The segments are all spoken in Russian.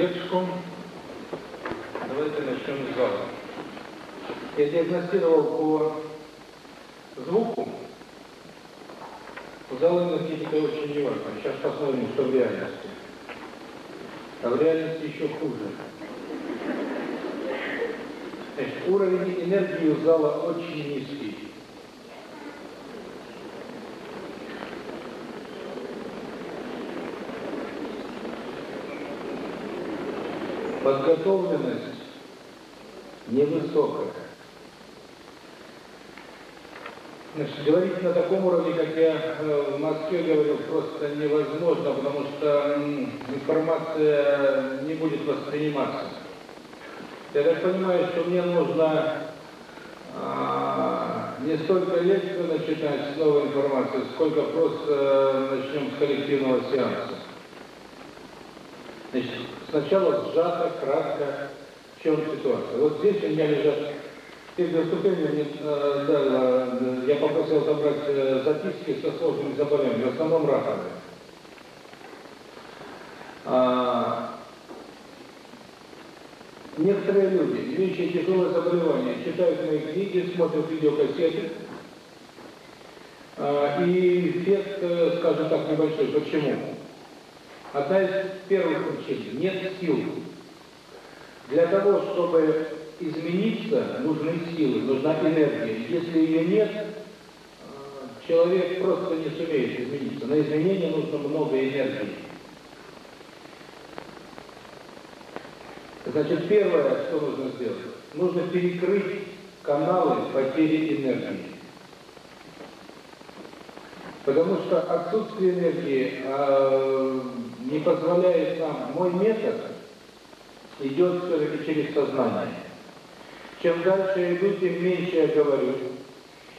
задержку. Давайте начнем с зала. Я диагностировал по звуку. Зал энергетика очень неважно. Сейчас посмотрим, что в реальности. А в реальности еще хуже. Значит, уровень энергии у зала очень низкий. Подготовленность невысокая. Значит, говорить на таком уровне, как я э, в Москве говорил, просто невозможно, потому что информация не будет восприниматься. Я так понимаю, что мне нужно а, не столько лекцию начинать с новой информации, сколько просто э, начнем с коллективного сеанса. Сначала сжато, кратко, в чем ситуация. Вот здесь у меня лежат перед выступлением мне, э, да, э, я попросил забрать э, записки со сложными заболеваниями, в основном раковые. А, некоторые люди, имеющие тяжелое заболевание, читают мои книги, смотрят видеокассеты, а, и эффект, э, скажем так, небольшой. Почему? Одна из первых причин – нет сил. Для того, чтобы измениться, нужны силы, нужна энергия. Если ее нет, человек просто не сумеет измениться. На изменение нужно много энергии. Значит, первое, что нужно сделать, нужно перекрыть каналы потери энергии. Потому что отсутствие энергии э, не позволяет нам, мой метод идет все-таки через сознание. Чем дальше я иду, тем меньше я говорю.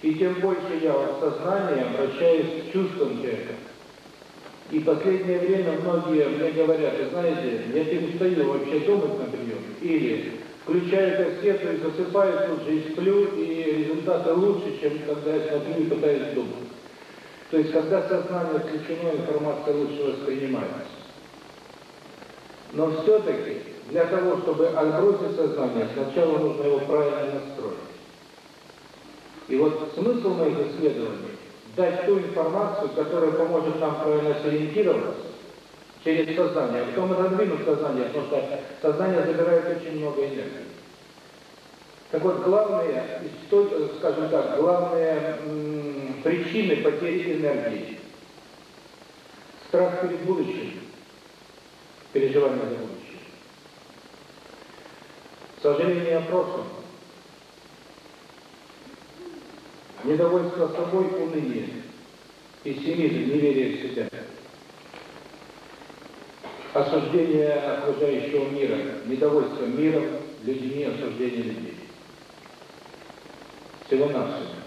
И тем больше я в сознании обращаюсь к чувствам человека. И в последнее время многие мне говорят, вы знаете, я перестаю вообще думать на прием. Или включаю кассету и засыпаю тут же, и сплю, и результаты лучше, чем когда я смотрю и пытаюсь думать. То есть, когда сознание включено, информация лучше воспринимается. Но все-таки, для того, чтобы отбросить сознание, сначала нужно его правильно настроить. И вот смысл моих исследований – дать ту информацию, которая поможет нам правильно сориентироваться через сознание, а потом отодвинуть сознание, потому что сознание забирает очень много энергии. Так вот, главные, скажем так, главные причины потери энергии. Страх перед будущим, переживание за будущее. Сожаление о прошлом. Недовольство собой, уныние, пессимизм, неверие в себя. Осуждение окружающего мира, недовольство миром, людьми, осуждение людей. Всего-навсего.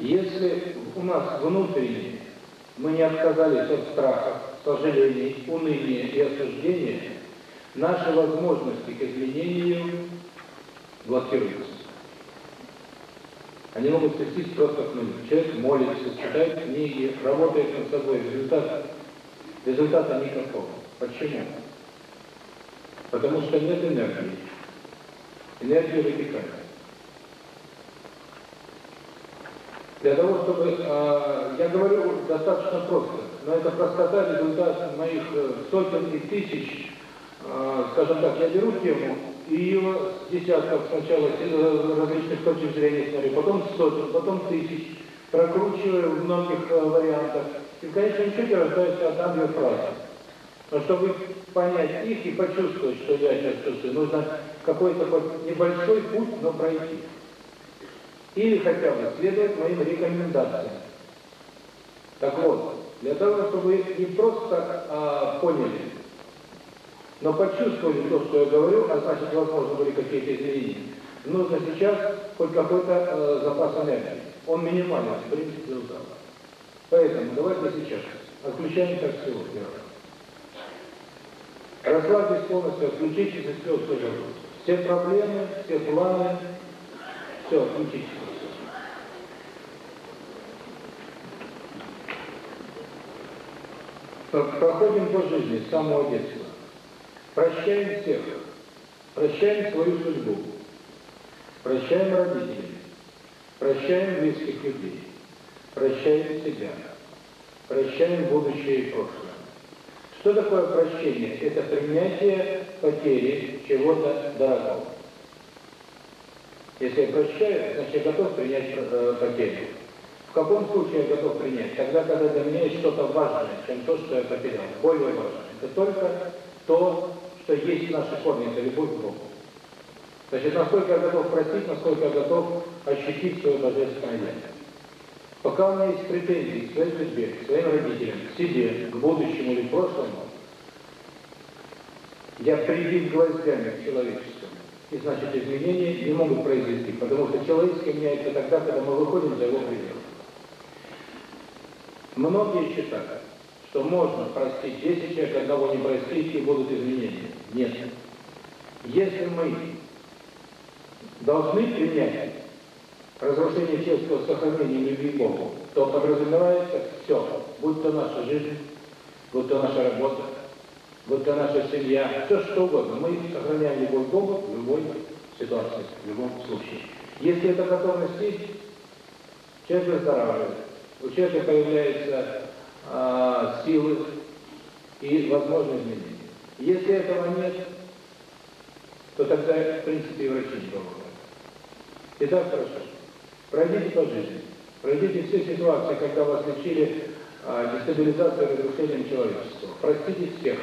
Если у нас внутренне мы не отказались от страха, сожалений, уныния и осуждения, наши возможности к изменению блокируются. Они могут свестись просто к нулю. Человек молится, читает книги, работает над собой. Результат, результата никакого. Почему? Потому что нет энергии. Энергия вытекает. Для того, чтобы... Э, я говорю достаточно просто, но это простота результат моих сотен и тысяч, э, скажем так, я беру тему, и ее десятков сначала различных точек зрения смотрю, потом сотен, потом тысяч, прокручиваю в многих э, вариантах, и в конечном счете рождается одна-две фразы. Но чтобы понять их и почувствовать, что я сейчас чувствую, нужно какой-то небольшой путь, но пройти. Или хотя бы следовать моим рекомендациям. Так вот, для того, чтобы вы не просто а, поняли, но почувствовали то, что я говорю, а значит, возможно, были какие-то изменения, нужно сейчас хоть какой-то э, запас энергии. Он минимален, в принципе, у Поэтому давайте сейчас отключаем как всего первое. Расслабьтесь полностью, отключитесь и все, что. Все проблемы, все планы, все, отключитесь. Проходим по жизни с самого детства. Прощаем всех. Прощаем свою судьбу. Прощаем родителей. Прощаем близких людей. Прощаем себя. Прощаем будущее и прошлое. Что такое прощение? Это принятие потери чего-то дорогого. Если я прощаю, значит я готов принять э, потерю. В каком случае я готов принять? Тогда, когда для меня есть что-то важное, чем то, что я потерял. Более важное. Это только то, что есть в нашей форме, это любовь к Богу. Значит, насколько я готов простить, насколько я готов ощутить свое божественное я. Пока у меня есть претензии к своей судьбе, к своим родителям, к себе, к будущему или прошлому, я прибит гвоздями к человечеству. И значит, изменения не могут произойти, потому что человеческое меняется тогда, когда мы выходим за его пределы. Многие считают, что можно простить 10 человек, одного не простить, и будут изменения. Нет. Если мы должны принять разрушение человеческого сохранения любви Богу, то подразумевается все, будь то наша жизнь, будь то наша работа, будь то наша семья, все что угодно. Мы сохраняем любовь Богу в любой ситуации, в любом случае. Если эта готовность есть, человек выздоравливает, у человека появляются а, силы и возможные изменения. Если этого нет, то тогда, в принципе, и врачи не помогают. Итак, хорошо. Пройдите по жизни. Пройдите все ситуации, когда вас лечили а, дестабилизацией и разрушением человечества. Простите всех.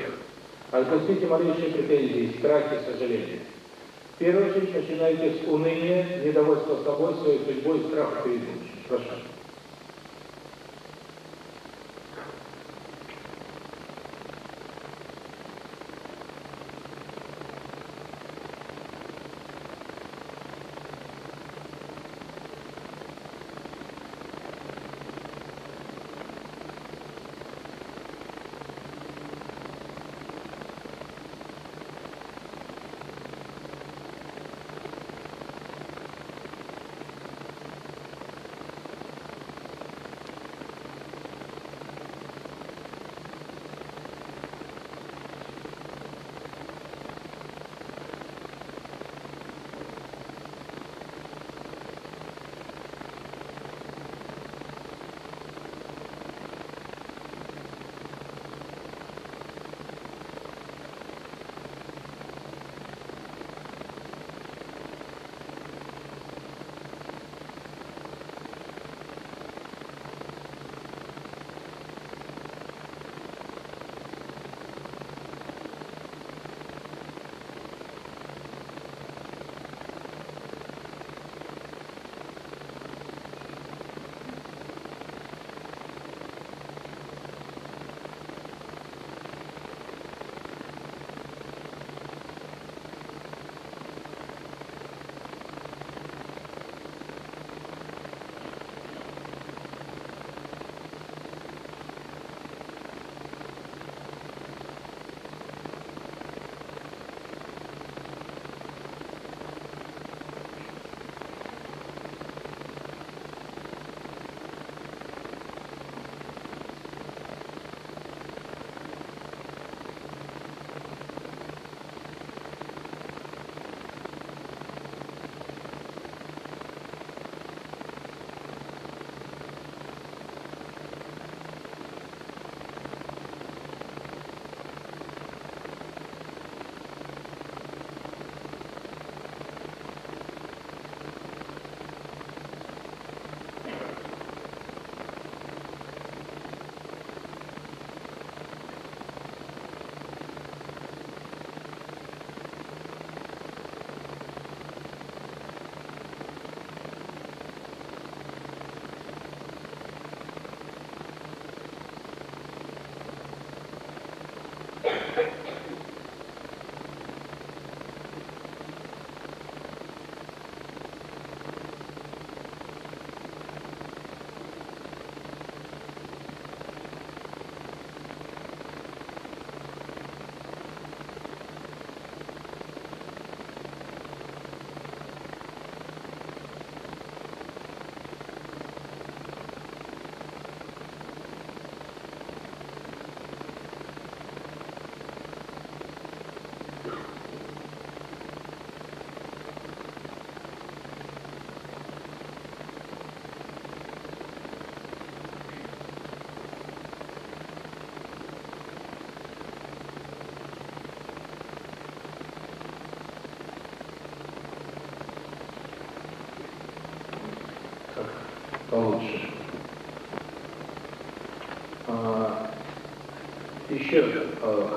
Отпустите малейшие претензии, страхи, сожаления. В первую очередь начинайте с уныния, недовольства собой, своей судьбой, страха перед. Прошу.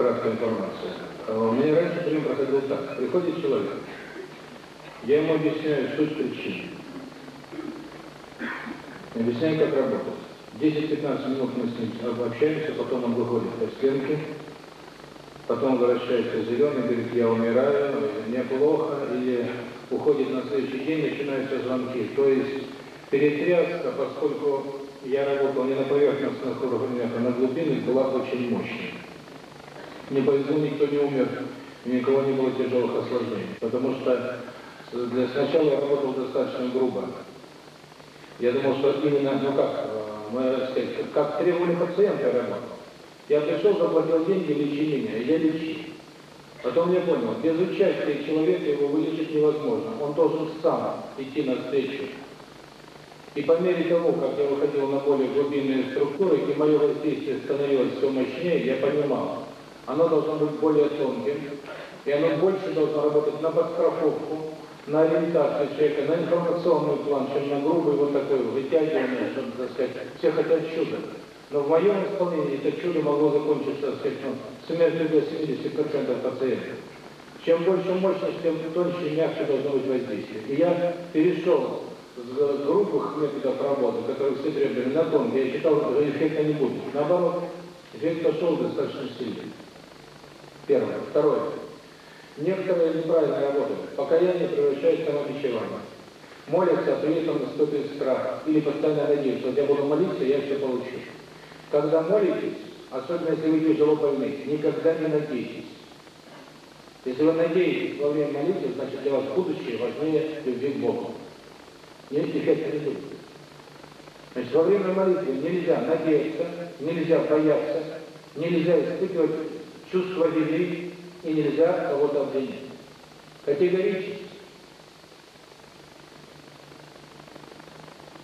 Краткая информация. А, у меня раньше прием проходил так. Приходит человек, я ему объясняю суть причин. Объясняю, как работать. 10-15 минут мы с ним общаемся, потом он выходит по стенке, потом возвращается зеленый, говорит, я умираю, мне плохо, или уходит на следующий день, начинаются звонки. То есть перетряска, поскольку я работал не на поверхностных уровнях, а на глубинах, была очень мощной. Не повезло, никто не умер, никого не было тяжелых осложнений. Потому что для сначала я работал достаточно грубо. Я думал, что именно, ну как, мы, сказать, как требовали пациента работал. Я пришел, заплатил деньги, лечи меня, и я лечи. Потом я понял, без участия человека его вылечить невозможно. Он должен сам идти навстречу. И по мере того, как я выходил на более глубинные структуры, и мое воздействие становилось все мощнее, я понимал, оно должно быть более тонким, и оно больше должно работать на подстраховку, на ориентацию человека, на информационный план, чем на грубый вот такой вытягивание, чтобы, так сказать, все хотят чуда. Но в моем исполнении это чудо могло закончиться, так сказать, ну, смертью для 70% пациентов. Чем больше мощность, тем тоньше и мягче должно быть воздействие. И я перешел с грубых методов работы, которые все требовали, на тонкие. Я считал, что эффекта не будет. Наоборот, эффект пошел достаточно сильный. Первое. Второе. Некоторые неправильно работают. Покаяние превращается в самобичевание. Молятся, а при этом наступит страх. Или постоянно надеются, вот я буду молиться, я все получу. Когда молитесь, особенно если вы тяжело больны, никогда не надейтесь. Если вы надеетесь во время молитвы, значит для вас будущее важнее любви к Богу. Эффекта не будет. Значит, во время молитвы нельзя надеяться, нельзя бояться, нельзя испытывать чувство вины и нельзя кого-то обвинять. Категорически.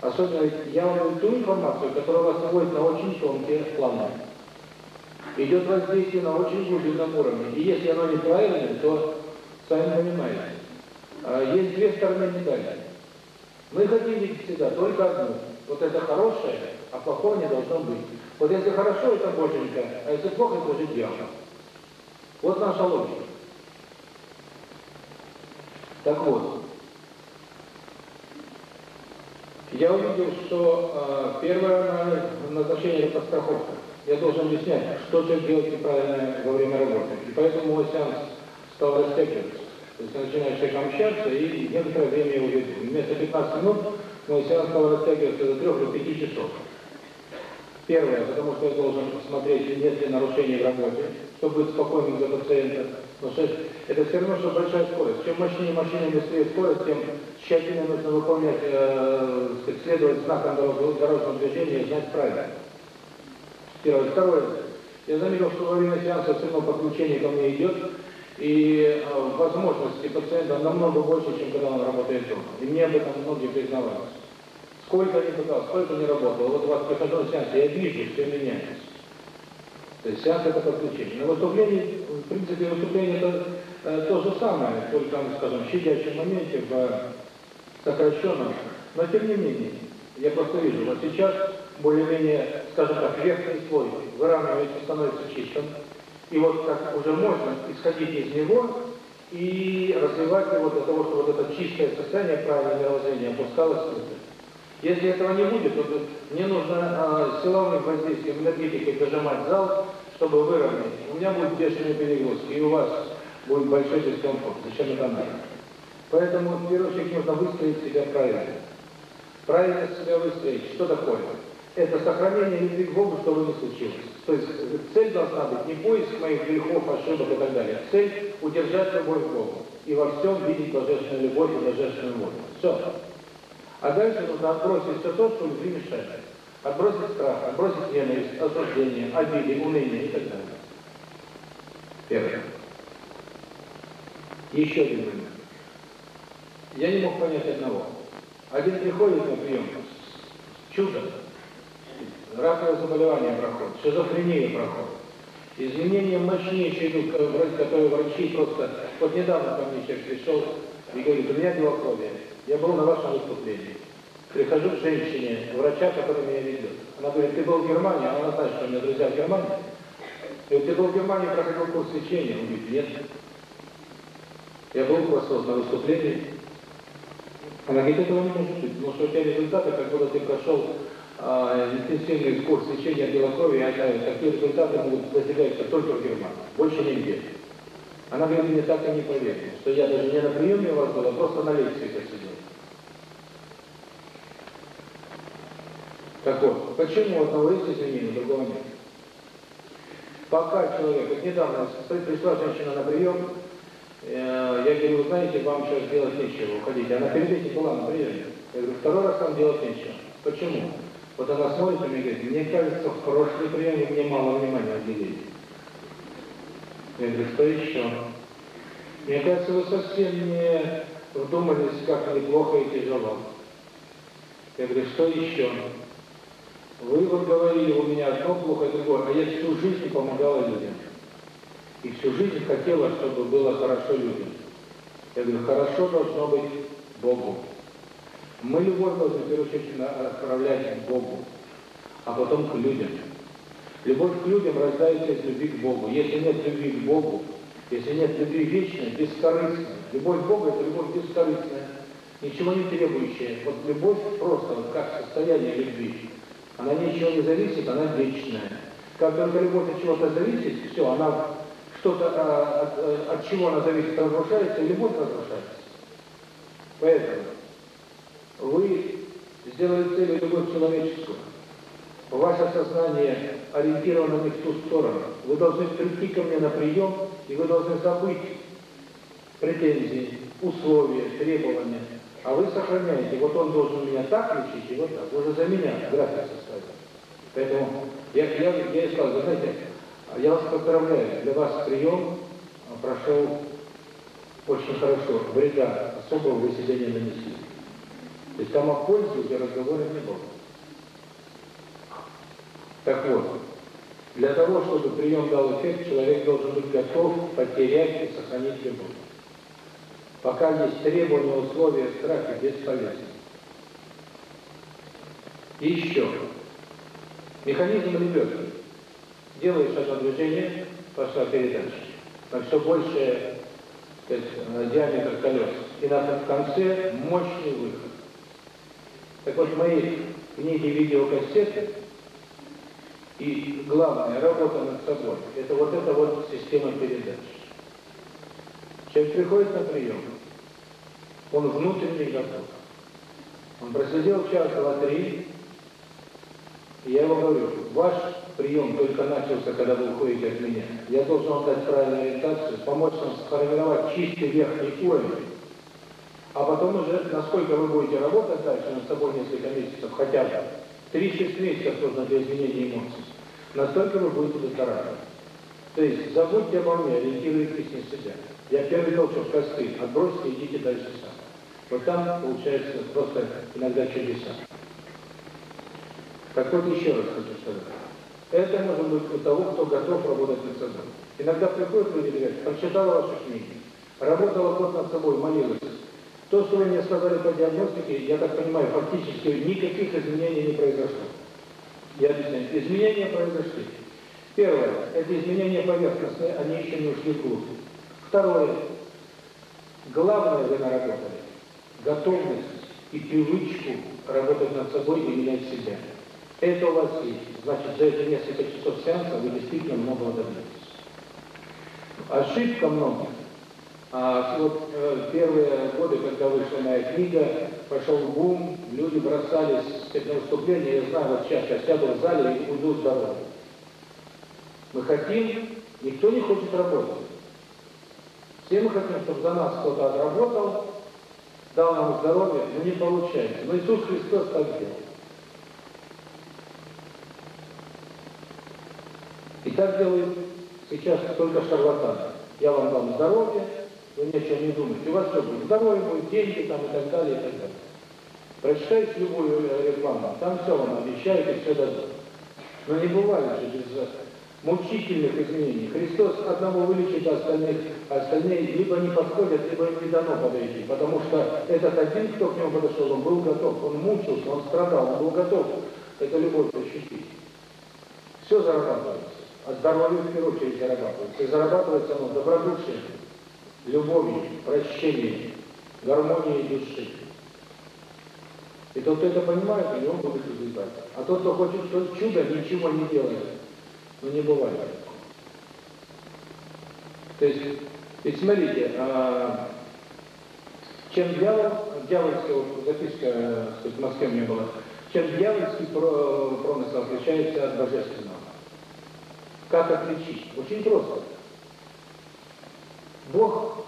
Особенно я вам даю ту информацию, которая вас наводит на очень тонкие планы. Идет воздействие на очень глубинном уровне. И если оно неправильное, то, сами понимаете, есть две стороны медали. Мы хотим видеть всегда только одну. Вот это хорошее, а плохого не должно быть. Вот если хорошо, это боженька, а если плохо, это уже дьявол. Вот наша логика. Так вот, я увидел, что э, первое назначение – это подстраховка. Я должен объяснять, что человек делать неправильно во время работы. И поэтому мой сеанс стал растягиваться. То есть начинаешь человеком общаться, и некоторое время веду. Вместо 15 минут мой сеанс стал растягиваться до 3 до 5 часов. Первое, потому что я должен смотреть, нет ли нарушений в работе, чтобы быть спокойным за пациента. Потому что это все равно, что большая скорость. Чем мощнее машина, быстрее скорость, тем тщательнее нужно выполнять, э, следовать знакам дорожного движения и знать правила. Первое. Второе. Я заметил, что во время сеанса все равно подключение ко мне идет, и э, возможности пациента намного больше, чем когда он работает дома. И мне об этом многие признавались. Сколько не пытался, сколько не работал, вот у вас прихожу на сеанс, я вижу, все меняется. То есть сеанс это подключение. На выступлении, в принципе, выступление это э, то же самое, только, скажем, в щадящем моменте, в сокращенном. Но тем не менее, я просто вижу, вот сейчас более-менее, скажем так, верхний слой выравнивается, становится чистым. И вот как уже можно исходить из него и развивать его для того, чтобы вот это чистое состояние, правильное мировоззрение опускалось внутрь. Если этого не будет, то мне нужно э, силовым воздействием энергетикой дожимать зал, чтобы выровнять. У меня будет бешеные перегрузки, и у вас будет большой дискомфорт. Зачем это надо? Поэтому, в первую очередь, нужно выстроить себя правильно. Правильно себя выстроить. Что такое? Это сохранение любви к Богу, что бы ни случилось. То есть цель должна быть не поиск моих грехов, ошибок и так далее. Цель – удержать любовь к Богу. И во всем видеть божественную любовь и божественную волю. Все. А дальше нужно отбросить все то, что любви мешает. Отбросить страх, отбросить ненависть, осуждение, обиды, уныние и так далее. Первое. Еще один момент. Я не мог понять одного. Один приходит на прием, чудо, раковое заболевание проходит, шизофрения проходит. Изменения мощнейшие идут, которые врачи просто... Вот недавно ко мне человек пришел и говорит, у меня белокровие. Я был на вашем выступлении. Прихожу к женщине, врача, который меня ведет. Она говорит, ты был в Германии, а она знает, что у меня друзья в Германии. И ты был в Германии, проходил курс лечения? Он говорит, нет. Я был просто на выступлении. Она говорит, этого не может быть, потому что у тебя результаты, как будто ты прошел а, интенсивный курс лечения белокровия, я знаю, такие результаты могут достигаться только в Германии, больше нигде. Она говорит, мне так и не поверила, что я даже не на приеме у вас а просто на лекции сидел. Так вот, почему у одного есть изменения, у другого нет? Пока человек, вот недавно пришла женщина на прием, э, я говорю, знаете, вам сейчас делать нечего, уходите. Она перед этим была на приеме. Я говорю, второй раз там делать нечего. Почему? Вот она смотрит и говорит, мне кажется, в прошлый приеме мне мало внимания уделили. Я говорю, что еще? Мне кажется, вы совсем не вдумались, как неплохо и тяжело. Я говорю, что еще? Вы вот говорили, у меня одно плохо, другое, а я всю жизнь помогала людям. И всю жизнь хотела, чтобы было хорошо людям. Я говорю, хорошо должно быть Богу. Мы любовь должны, в первую очередь, отправлять к Богу, а потом к людям. Любовь к людям рождается из любви к Богу. Если нет любви к Богу, если нет любви вечной, бескорыстной, любовь к Богу – это любовь бескорыстная, ничего не требующая. Вот любовь просто, вот как состояние любви. Она ничего не зависит, она вечная. Как только любовь от чего-то зависит, все, она что-то, а, от, э, от чего она зависит, разрушается, и любовь разрушается. Поэтому вы сделали целью любовь человеческую. Ваше сознание ориентировано не в ту сторону. Вы должны прийти ко мне на прием, и вы должны забыть претензии, условия, требования. А вы сохраняете, вот он должен меня так лечить, и вот так. Вы же за меня график. Поэтому я, я, я и сказал, знаете, я вас поздравляю, для вас прием прошел очень хорошо, вреда особого вы нанесли. То есть там о пользе уже разговора не было. Так вот, для того, чтобы прием дал эффект, человек должен быть готов потерять и сохранить любовь. Пока есть требования, условия, страхи, бесполезны. И еще. Механизм ребенка. Делаешь одно движение, пошла передача. На все большее сказать, диаметр колес. И на конце мощный выход. Так вот, в моей книге видеокассеты и главное, работа над собой, это вот эта вот система передач. Человек приходит на прием, он внутренне готов. Он просидел час, два, три, и я ему говорю, ваш прием только начался, когда вы уходите от меня. Я должен вам дать правильную ориентацию, помочь вам сформировать чистый верхний уровень, а потом уже, насколько вы будете работать дальше над собой несколько месяцев, хотя бы 3-6 месяцев нужно для изменения эмоций, настолько вы будете выздоравливать. То есть забудьте обо мне, ориентируйтесь на себя. Я первый толчок косты, отбросьте, идите дальше сам. Вот там получается просто иногда чудеса. Так вот еще раз хочу сказать. Это может быть у того, кто готов работать над собой. Иногда приходят люди и говорят, прочитала ваши книги, работала год над собой, молилась, то, что вы мне сказали по диагностике, я так понимаю, фактически никаких изменений не произошло. Я объясняю. Изменения произошли. Первое. Это изменения поверхностные, они еще не ушли вглубь. Второе. Главное вы наработали. Готовность и привычку работать над собой и менять себя. Это у вас есть. Значит, за эти несколько часов сеанса вы действительно многого добьетесь. Ошибка многих а вот э, первые годы, когда вышла моя книга, пошел бум, люди бросались на выступления, я знаю, вот сейчас я сяду в зале и уйду здоровым. Мы хотим, никто не хочет работать. Все мы хотим, чтобы за нас кто-то отработал, дал нам здоровье, но не получается. Но Иисус Христос так сделал. И так делают сейчас только шарлатаны. Я вам дам здоровье, вы ни о чем не думаете. У вас что будет? Здоровье будет, деньги там и так далее, и так далее. Прочитайте любую рекламу, там все вам обещают и все дадут. Но не бывает же без мучительных изменений. Христос одного вылечит, а остальных, остальные либо не подходят, либо им не дано подойти. Потому что этот один, кто к нему подошел, он был готов, он мучился, он страдал, он был готов эту любовь ощутить. Все зарабатывается. А здоровье в первую очередь зарабатывается. И зарабатывается оно добродушием, любовью, прощением, гармонией души. И тот, кто это понимает, у него будет результат. А тот, кто хочет тот чудо, ничего не делает. Но не бывает. То есть, ведь смотрите, а, чем дьявол, дьявольская вот, записка, сказать, в Москве мне была, чем дьявольский промысел отличается от божественного. Как отличить? Очень просто. Бог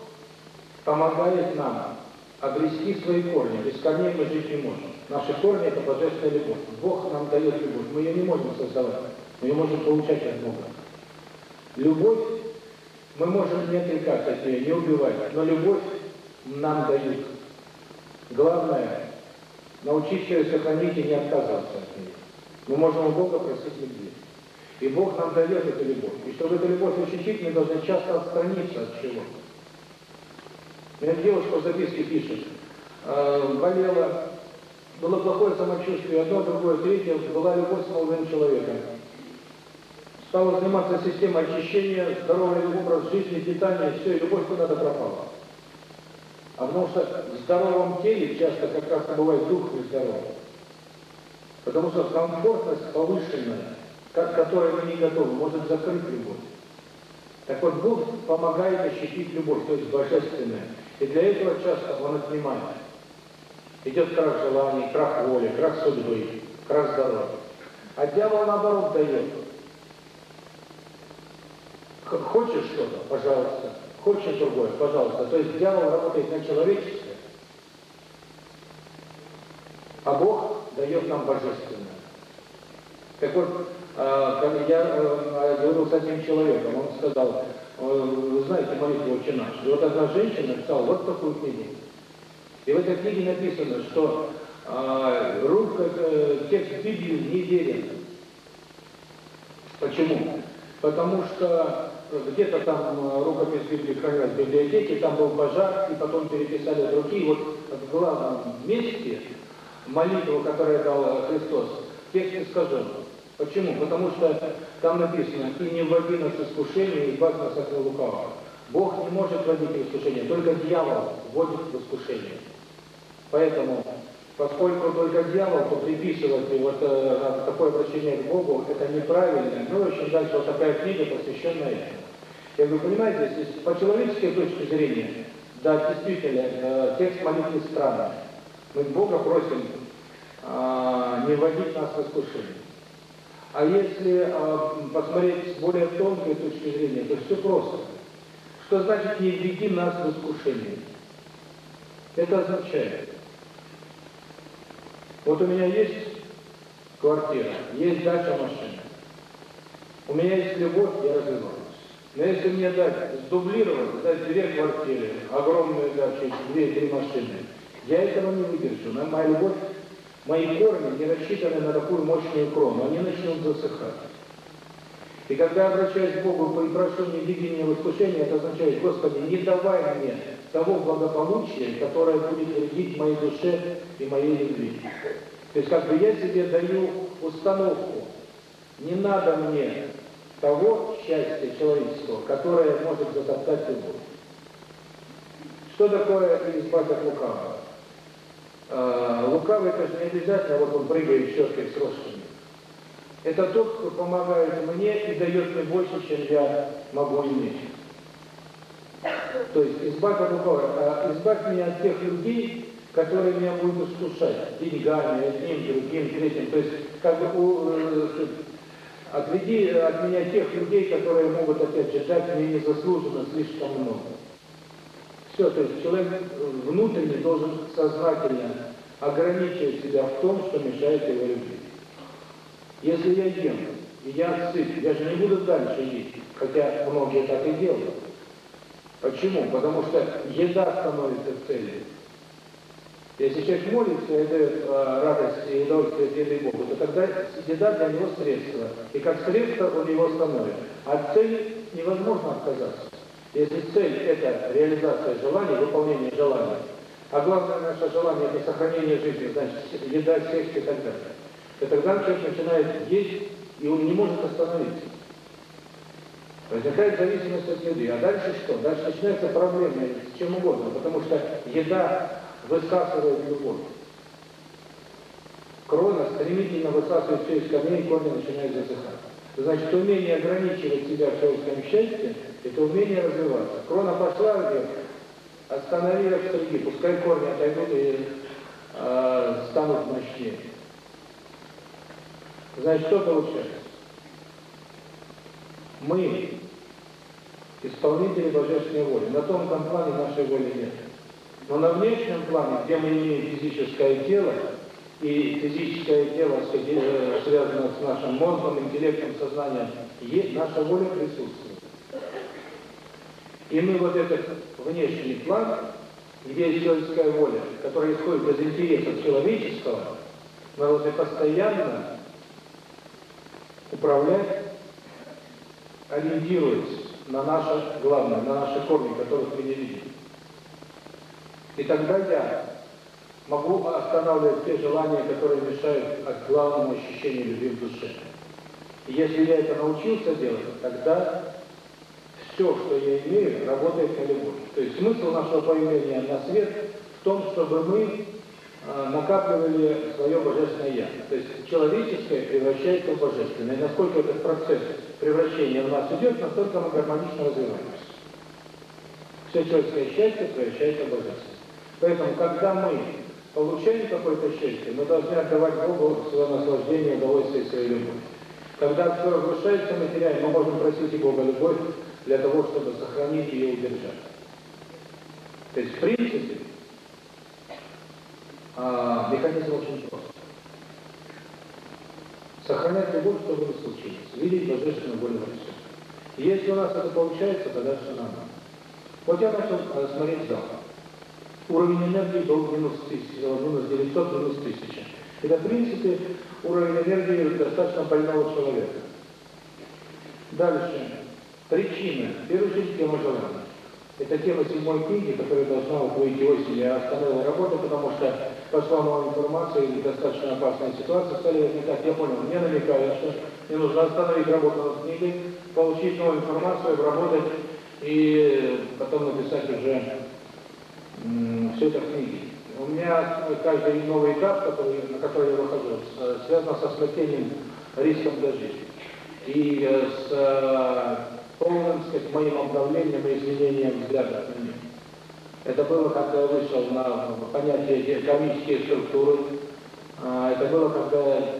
помогает нам обрести свои корни. Без корней мы жить не можем. Наши корни – это божественная любовь. Бог нам дает любовь. Мы ее не можем создавать. Мы ее можем получать от Бога. Любовь, мы можем не отрекаться от нее, не убивать, но любовь нам дают. Главное – научиться ее сохранить и не отказываться от нее. Мы можем у Бога просить любви. И Бог нам дает эту любовь. И чтобы эту любовь ощутить, мы должны часто отстраниться от чего-то. Меня девушка в записке пишет, э, болела, было плохое самочувствие, одно, другое, третье, была любовь с молодым человеком. Стала заниматься системой очищения, здоровый образ жизни, питания, все, и любовь куда-то пропала. А потому что в здоровом теле часто как раз бывает дух нездоровый. Потому что комфортность повышенная, к которой мы не готовы, может закрыть любовь. Так вот, Бог помогает ощутить любовь, то есть божественное. И для этого часто он отнимает. Идет крах желаний, крах воли, крах судьбы, крах здоровья. А дьявол наоборот дает. Хочешь что-то, пожалуйста. Хочешь другое, пожалуйста. То есть дьявол работает на человеческое, а Бог дает нам божественное. Так вот, я э, говорил с одним человеком, он сказал, вы знаете молитву «Отче наш». И вот одна женщина написала вот такую книгу. И в этой книге написано, что э, рука, э, текст Библии не верен. Почему? Потому что где-то там рукопись Библии хранилась в библиотеке, там был пожар, и потом переписали другие. Вот в главном месте молитву, которую дал Христос, текст искажен. Почему? Потому что там написано, и не вводи нас в искушение, и избавь нас от лукавого. Бог не может вводить в искушение, только дьявол вводит в искушение. Поэтому, поскольку только дьявол, то приписывать вот э, такое обращение к Богу, это неправильно. Ну, очень дальше вот такая книга, посвященная этому. И вы понимаете, если по человеческой точке зрения, да, действительно, э, текст молитвы странный. Мы Бога просим э, не вводить нас в искушение. А если э, посмотреть с более тонкой точки зрения, то все просто. Что значит «не введи нас в искушение»? Это означает, вот у меня есть квартира, есть дача, машина. У меня есть любовь, я развиваюсь. Но если мне дать сдублировать, дать две квартиры, огромную дачу, две-три машины, я этого не выдержу. Моя любовь Мои корни не рассчитаны на такую мощную крону, они начнут засыхать. И когда обращаюсь к Богу и прошу не видения в искушение, это означает, Господи, не давай мне того благополучия, которое будет вредить моей душе и моей любви. То есть как бы я себе даю установку, не надо мне того счастья человеческого, которое может затоптать любовь. Что такое избавь от лукавого? А, лукавый это же не обязательно, вот он прыгает щеткой с росшими. Это тот, кто помогает мне и дает мне больше, чем я могу иметь. То есть избавь от лукавого, а избавь меня от тех людей, которые меня будут искушать деньгами, одним, другим, третьим. То есть, как бы, у, э, отведи от меня тех людей, которые могут, опять же, дать мне незаслуженно слишком много. Все, то есть человек внутренне должен сознательно ограничивать себя в том, что мешает его любви. Если я ем, и я сыт, я же не буду дальше есть, хотя многие так и делают. Почему? Потому что еда становится целью. Если человек молится и дает э, радость и удовольствие от еды Богу, то тогда еда для него средство. И как средство он его становит. А цель невозможно отказаться. Если цель – это реализация желаний, выполнение желаний, а главное наше желание – это сохранение жизни, значит, еда, секс и так далее, то тогда человек начинает есть, и он не может остановиться. Возникает зависимость от еды. А дальше что? Дальше начинается проблема с чем угодно, потому что еда высасывает любовь. Крона стремительно высасывает все из корней, и корни начинают засыхать. Значит, умение ограничивать себя в человеческом счастье – это умение развиваться. Крона пошла вверх, останови среди, пускай корни отойдут и э, станут мощнее. Значит, что получается? Мы исполнители божественной воли. На тонком плане нашей воли нет. Но на внешнем плане, где мы имеем физическое тело, и физическое тело э, связано с нашим мозгом, интеллектом, сознанием, есть наша воля присутствует. И мы вот этот внешний план, где есть человеческая воля, которая исходит из интересов человеческого, мы должны постоянно управлять, ориентируясь на наше главное, на наши корни, которых мы не видим. И тогда я могу останавливать те желания, которые мешают от главному ощущению любви в душе. И если я это научился делать, тогда все, что я имею, работает на любовь. То есть смысл нашего появления на свет в том, чтобы мы а, накапливали свое божественное «я». То есть человеческое превращается в божественное. И насколько этот процесс превращения в нас идет, настолько мы гармонично развиваемся. Все человеческое счастье превращается в божественное. Поэтому, когда мы получаем какое-то счастье, мы должны отдавать Богу свое наслаждение, удовольствие и свою любовь. Когда все разрушается, мы теряем, мы можем просить у Бога любовь для того, чтобы сохранить ее и удержать. То есть, в принципе, а, механизм очень прост. Сохранять любовь, чтобы не случилось. Видеть божественную волю. И если у нас это получается, то дальше надо. Вот я начал э, смотреть зал. Уровень энергии был минус 1000, минус 900, минус 1000. Это, в принципе, уровень энергии достаточно больного человека. Дальше. Причина. В первую очередь, тема желания. Это тема седьмой книги, которая должна вот выйти осенью. Я остановил работу, потому что пошла новая информация и достаточно опасная ситуация стали возникать. Я понял, мне намекают, что мне нужно остановить работу над книгой, получить новую информацию, обработать и потом написать уже все это в. У меня каждый новый этап, который, на который я выхожу, связан со смертельным риском жизни. И э, с э, полным, сказать, моим обновлением и изменением взгляда на мир. Это было, когда я вышел на понятие кармические структуры. А, это было, когда я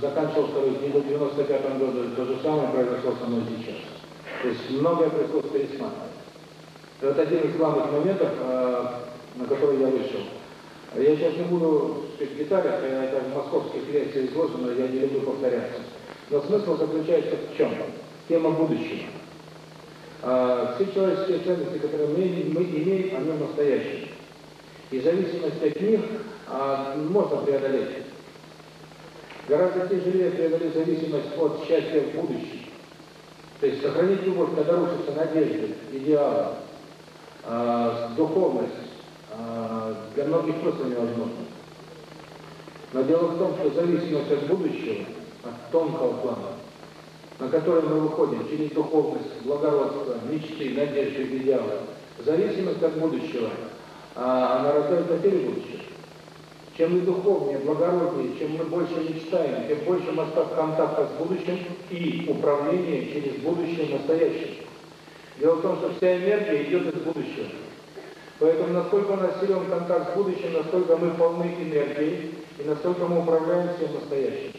заканчивал вторую книгу в 95 году. То же самое произошло со мной сейчас. То есть многое пришлось пересматривать. Это один из главных моментов, а, на который я вышел. Я сейчас не буду сказать, в деталях, это в московских лекциях изложено, я не люблю повторяться. Но смысл заключается в чем? Тема будущего. А, все человеческие ценности, которые мы, мы имеем, они настоящие. И зависимость от них а, можно преодолеть. Гораздо тяжелее преодолеть зависимость от счастья в будущем. То есть сохранить любовь, когда рушатся надежды, идеалы, духовность, а, для многих просто невозможно. Но дело в том, что зависимость от будущего, от тонкого плана, на который мы выходим через духовность, благородство, мечты, надежды, идеалы, зависимость от будущего, а она рождает потерю будущего. Чем мы духовнее, благороднее, чем мы больше мечтаем, тем больше мы остав контакта с будущим и управление через будущее настоящее. Дело в том, что вся энергия идет из будущего. Поэтому насколько у нас контакт с будущим, настолько мы полны энергией, и настолько мы управляем всем настоящим.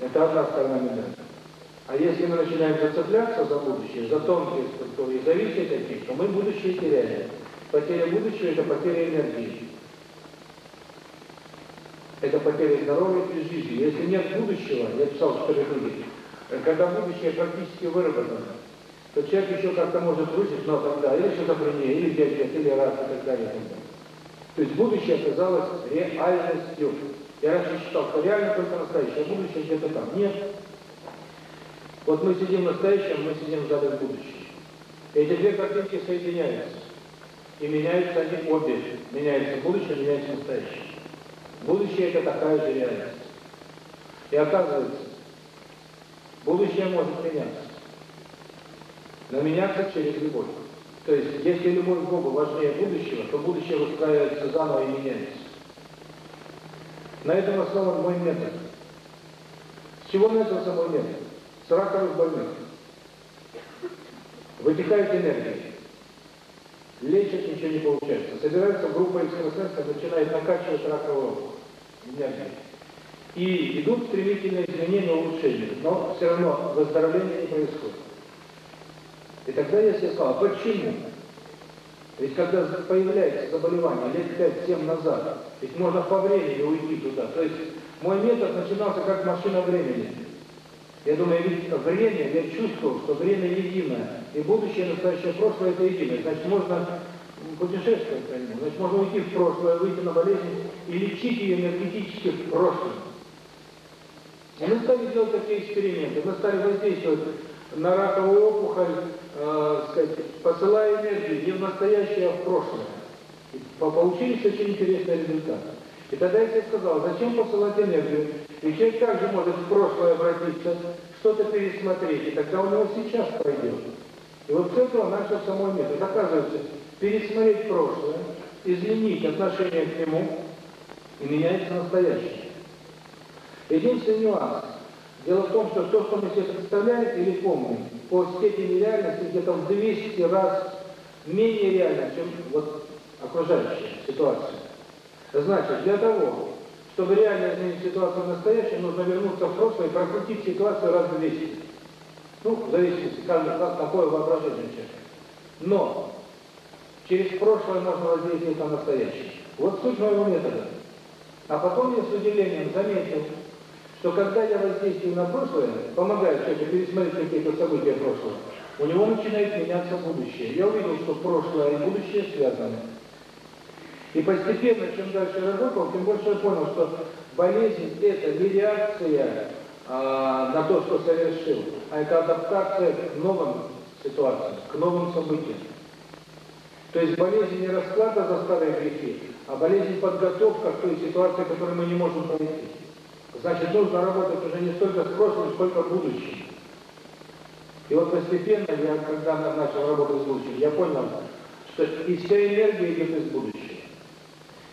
Это одна сторона медали. А если мы начинаем зацепляться за будущее, за тонкие структуры и зависеть от них, то мы будущее теряем. Потеря будущего – это потеря энергии. Это потеря здоровья и жизни. Если нет будущего, я писал в второй книге, когда будущее практически выработано, то человек еще как-то может русить, но тогда или шизофрения, или диабет, или рак и так далее. И так далее. То есть будущее оказалось реальностью. Я раньше считал, что реально только настоящее, будущее где-то там. Нет. Вот мы сидим в настоящем, мы сидим зале в будущем. Эти две картинки соединяются. И меняются они обе. Меняется будущее, меняется настоящее. Будущее – это такая же реальность. И оказывается, будущее может меняться. Но меняться через любовь. То есть, если любовь к Богу важнее будущего, то будущее выстраивается заново и меняется. На этом основан мой метод. С чего начался мой метод? С раковых больных. Вытекает энергия. Лечат, ничего не получается. Собирается группа экстрасенсов, начинает накачивать раковую энергию. И идут стремительные изменения, улучшения. Но все равно выздоровление не происходит. И тогда я себе сказал, почему? Ведь когда появляется заболевание лет 5-7 назад, ведь можно по времени уйти туда. То есть мой метод начинался как машина времени. Я думаю, ведь время, я чувствовал, что время единое. И будущее, настоящее, прошлое – это единое. Значит, можно путешествовать по нему. Значит, можно уйти в прошлое, выйти на болезнь и лечить ее энергетически в прошлом. И мы стали делать такие эксперименты. Мы стали воздействовать на раковую опухоль, э, сказать, посылая энергию не в настоящее, а в прошлое. И получились очень интересные результаты. И тогда я себе сказал, зачем посылать энергию? И человек также может в прошлое обратиться, что-то пересмотреть, и тогда у него сейчас пройдет. И вот с этого начался мой метод. Оказывается, пересмотреть прошлое, изменить отношение к нему, и меняется настоящее. Единственный нюанс. Дело в том, что то, что мы себе представляем или помним, по степени реальности где-то в 200 раз менее реально, чем вот окружающая ситуация. Значит, для того, чтобы реально изменить ситуацию в настоящем, нужно вернуться в прошлое и прокрутить ситуацию раз в 200. Ну, в зависимости, каждый как, какое воображение человека. Но через прошлое можно воздействовать на настоящее. Вот суть моего метода. А потом я с удивлением заметил, что когда я воздействую на прошлое, помогаю человеку пересмотреть какие-то события прошлого, у него начинает меняться будущее. Я увидел, что прошлое и будущее связаны. И постепенно, чем дальше я работал, тем больше я понял, что болезнь – это не реакция а, на то, что совершил, а это адаптация к новым ситуациям, к новым событиям. То есть болезнь не расклада за старые грехи, а болезнь подготовка к той ситуации, которую мы не можем пройти. Значит, нужно работать уже не столько с прошлым, сколько будущим. И вот постепенно, я когда начал работать с будущим, я понял, что и вся энергия идет из будущего.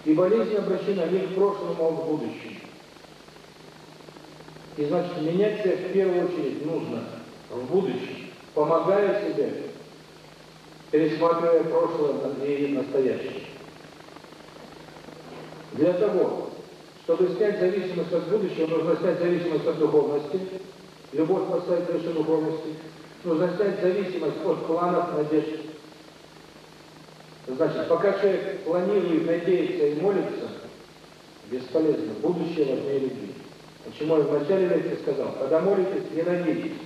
И болезнь обращена не к прошлому, а к будущему. И значит, менять себя в первую очередь нужно в будущем, помогая себе, пересматривая прошлое и настоящее. Для того, чтобы снять зависимость от будущего, нужно снять зависимость от духовности, любовь поставить выше духовности, нужно снять зависимость от планов, надежд. Значит, пока человек планирует, надеется и молится, бесполезно, будущее важнее любви. Почему я в начале лекции сказал, когда молитесь, не надейтесь,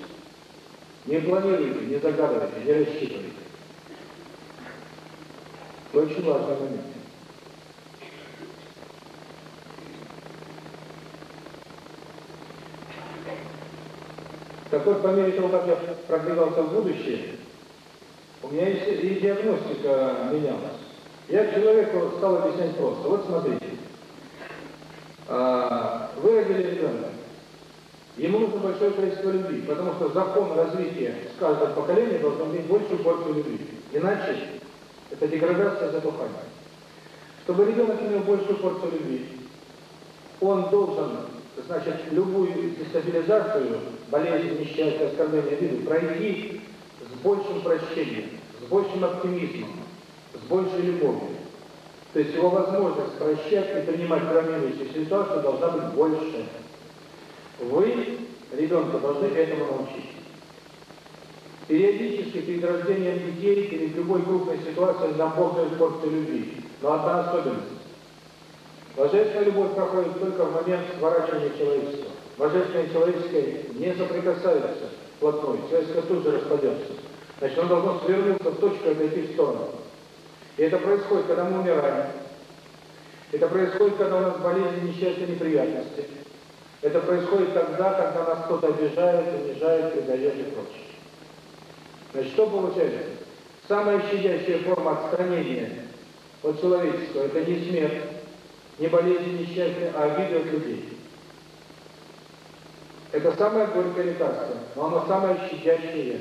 не планируйте, не загадывайте, не рассчитывайте. Очень важный момент. Вот, по мере того, как я продвигался в будущее, у меня есть и диагностика менялась. Я человеку стал объяснять просто. Вот смотрите. А, вы родили ребенка. Ему нужно большое количество любви, потому что закон развития с каждого поколения должен иметь большую порцию любви. Иначе это деградация затухания. Чтобы ребенок имел большую порцию любви, он должен значит, любую дестабилизацию, болезнь, несчастье, оскорбление, обиду пройти с большим прощением, с большим оптимизмом, с большей любовью. То есть его возможность прощать и принимать травмирующие ситуации должна быть больше. Вы, ребенка, должны этому научить. Периодически перед рождением детей, перед любой крупной ситуацией нам Бог дает порцию любви. Но одна особенность. Божественная любовь проходит только в момент сворачивания человечества. Божественное и человеческое не соприкасаются вплотную, человеческое тут же распадется. Значит, он должен свернуться в точку и отойти в сторону. И это происходит, когда мы умираем. Это происходит, когда у нас болезни, несчастья, неприятности. Это происходит тогда, когда нас кто-то обижает, унижает, предает и прочее. Значит, что получается? Самая щадящая форма отстранения от человеческого – это не смерть, не болезнь, не счастье, а обида от людей. Это самое горькое лекарство, но оно самое щадящее.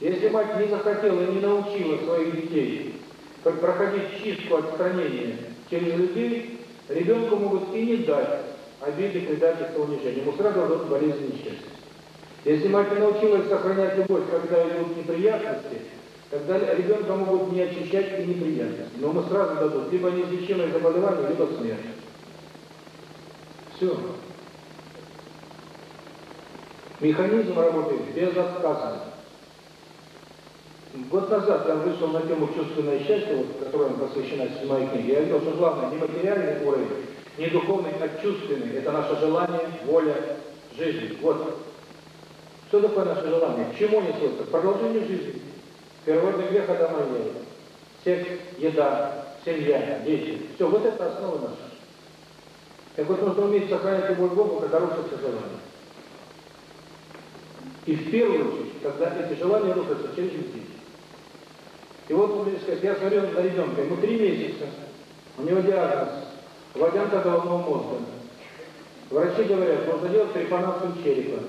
Если мать не захотела и не научила своих детей проходить чистку отстранения через людей, ребенку могут и не дать обиды, предательства, унижения. Ему сразу дадут болезнь несчастья. Если мать не научилась сохранять любовь, когда идут неприятности, тогда ребенка могут не очищать и неприятности. Но мы сразу дадут либо неизлечимое заболевание, либо смерть. Все. Механизм работает безотказно. Год назад я вышел на тему чувственное счастье, вот, которой посвящена седьмая книга. Я говорил, что главное не материальный уровень, не духовный, а чувственный. Это наше желание, воля, жизнь. Вот. Что такое наше желание? К чему они сводятся? Продолжение жизни. Первотный грех Евы. Секс, еда, семья, дети. Все, вот это основа наша. Так вот нужно уметь сохранять любовь к Богу, когда рушится желание. И в первую очередь, когда эти желания рушатся через людей. И вот, он сказать, я смотрю на ребенка, ему три месяца, у него диагноз, вагянка головного мозга. Врачи говорят, нужно делать трепанацию черепа.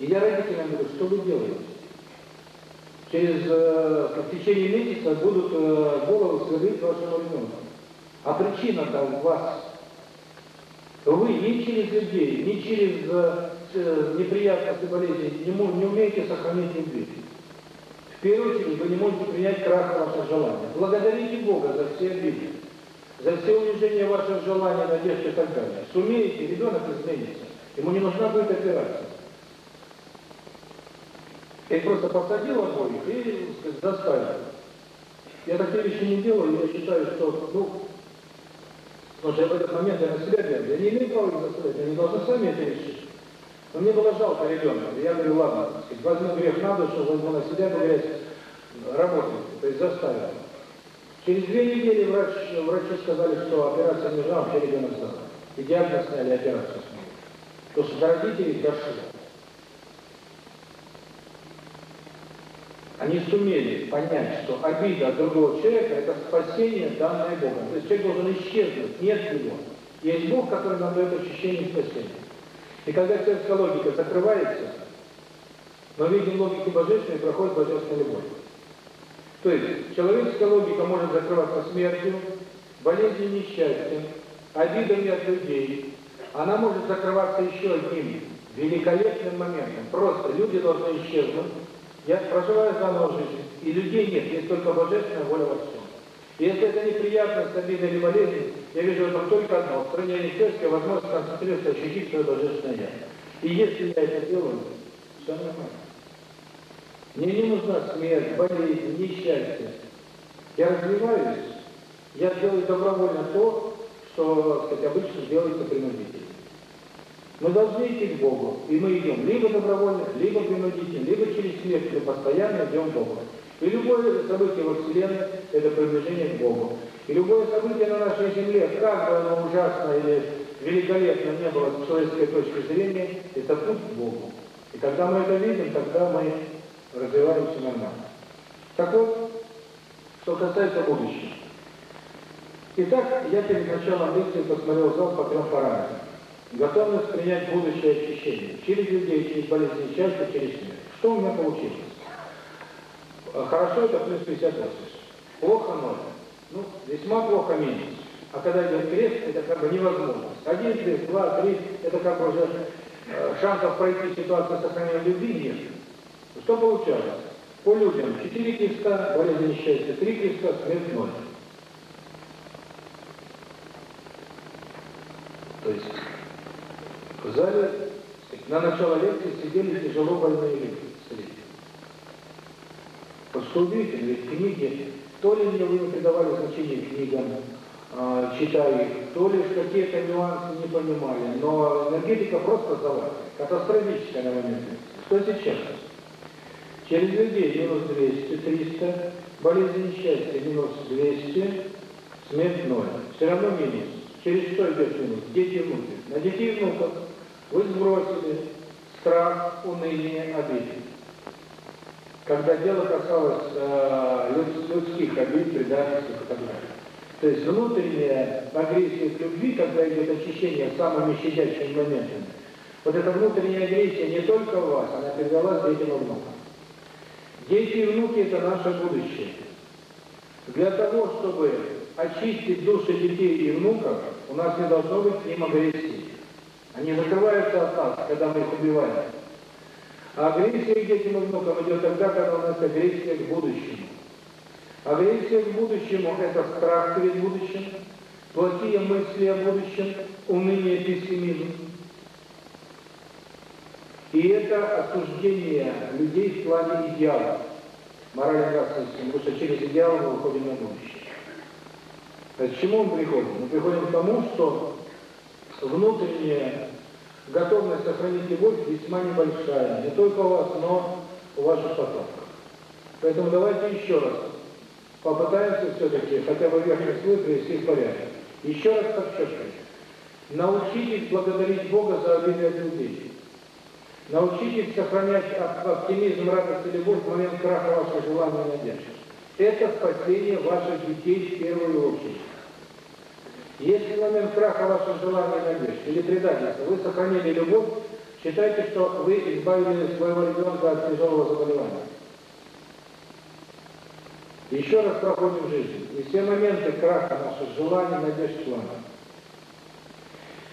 И я родителям говорю, что вы делаете? Через э, в течение месяца будут э, голову сверлить вашему ребенку. А причина-то у вас. Вы ни через людей, ни через э, неприятности болезни не, не умеете сохранить любви. В первую очередь вы не можете принять крах ваших желаний. Благодарите Бога за все обиды, за все унижения ваших желаний, надежд и так далее. Сумеете, ребенок изменится. Ему не нужна будет операция. Я их просто посадил обоих и заставил. Я такие вещи не делаю, я считаю, что, ну, потому в этот момент я на себя глядел. Я не имею права их заставлять, они должны сами это решить. Но мне было жалко ребенка. Я говорю, ладно, возьму грех на душу, возьму на себя, говорят, работаю, то есть заставил. Через две недели врач, врачи сказали, что операция нужна, вообще ребенок здоров. И диагноз сняли, операцию сняли. Потому что до родителей дошло. Они сумели понять, что обида другого человека – это спасение, данное Богом. То есть человек должен исчезнуть, нет его. Есть Бог, который нам дает ощущение спасения. И когда человеческая логика закрывается, мы видим логику божественной, проходит божественная любовь. То есть человеческая логика может закрываться смертью, болезнью, несчастьем, обидами от людей. Она может закрываться еще одним великолепным моментом. Просто люди должны исчезнуть, я проживаю заново жизнь, и людей нет, есть только божественная воля во всем. И если это неприятность, обида или болезнь, я вижу в этом только одно – устранение человеческого, возможность концентрироваться, ощутить свое божественное Я. И если я это делаю, все нормально. Мне не нужна смерть, болезнь, несчастье. Я развиваюсь, я делаю добровольно то, что, сказать, обычно делается принудительно. Мы должны идти к Богу, и мы идем либо добровольно, либо принудительно, либо через смерть, мы постоянно идем к Богу. И любое событие во Вселенной – это приближение к Богу. И любое событие на нашей земле, как бы оно ужасно или великолепно не было с человеческой точки зрения, это путь к Богу. И когда мы это видим, тогда мы развиваемся нормально. Так вот, что касается будущего. Итак, я перед началом лекции посмотрел зал по трем параметрам. Готовность принять будущее очищение. Через людей, через болезни счастья, через смерть. Что у меня получилось? Хорошо, это плюс 58. Плохо ноль. Ну, весьма плохо минус. А когда идет крест, это как бы невозможно. Один крест, два, три, это как бы уже э, шансов пройти ситуацию сохранения любви нет. Что получалось? По людям 4 креста, болезнь счастья, 3 креста, смерть 0. То есть в зале на начало лекции сидели тяжело больные люди. Вот что ведь книги, то ли мне вы не придавали значение книгам, э, читая их, то ли какие-то нюансы не понимали, но энергетика просто завалена, катастрофическая на момент. Что сейчас? Через людей минус 200, 300, болезнь счастья минус 200, смерть ноль. Все равно минус. Через что идет минус? Дети и внуки. На детей и внуков вы сбросили страх, уныние, обиды. Когда дело касалось э, людских обид, предательств и так далее. То есть внутренняя агрессия к любви, когда идет очищение самыми щадящими моментами, вот эта внутренняя агрессия не только в вас, она передалась детям и внукам. Дети и внуки – это наше будущее. Для того, чтобы очистить души детей и внуков, у нас не должно быть к ним агрессии. Они закрываются от нас, когда мы их убиваем. А агрессия к детям и внукам идет тогда, когда у нас агрессия к будущему. Агрессия к будущему – это страх перед будущим, плохие мысли о будущем, уныние, пессимизм. И это осуждение людей в плане идеалов, морально-нравственной системы, потому что через идеалы мы выходим на будущее. Есть к чему мы приходим? Мы приходим к тому, что внутренняя готовность сохранить любовь весьма небольшая, не только у вас, но у ваших потомков. Поэтому давайте еще раз попытаемся все-таки хотя бы верхний слой привести в порядок. Еще раз подчеркиваю. Научитесь благодарить Бога за от людей. Научитесь сохранять оптимизм, радость и любовь в момент краха ваших желаний и надежд. Это спасение ваших детей в первую очередь. Если в момент краха ваших желаний и надежд или предательства вы сохранили любовь, считайте, что вы избавили своего ребенка от тяжелого заболевания. Еще раз проходим жизнь. И все моменты краха наших желаний, надежд, планов.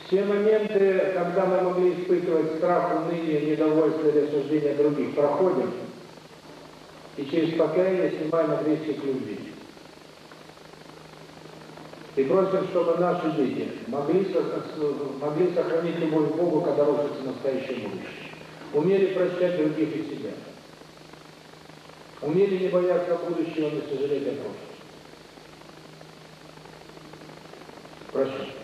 Все моменты, когда мы могли испытывать страх, уныние, недовольство или осуждение других, проходим. И через покаяние снимаем агрессию к любви. И просим, чтобы наши дети могли, могли сохранить любовь к Богу, когда рушится настоящее будущее. Умели прощать других и себя. Умели не бояться будущего, не сожалеть о прошлом.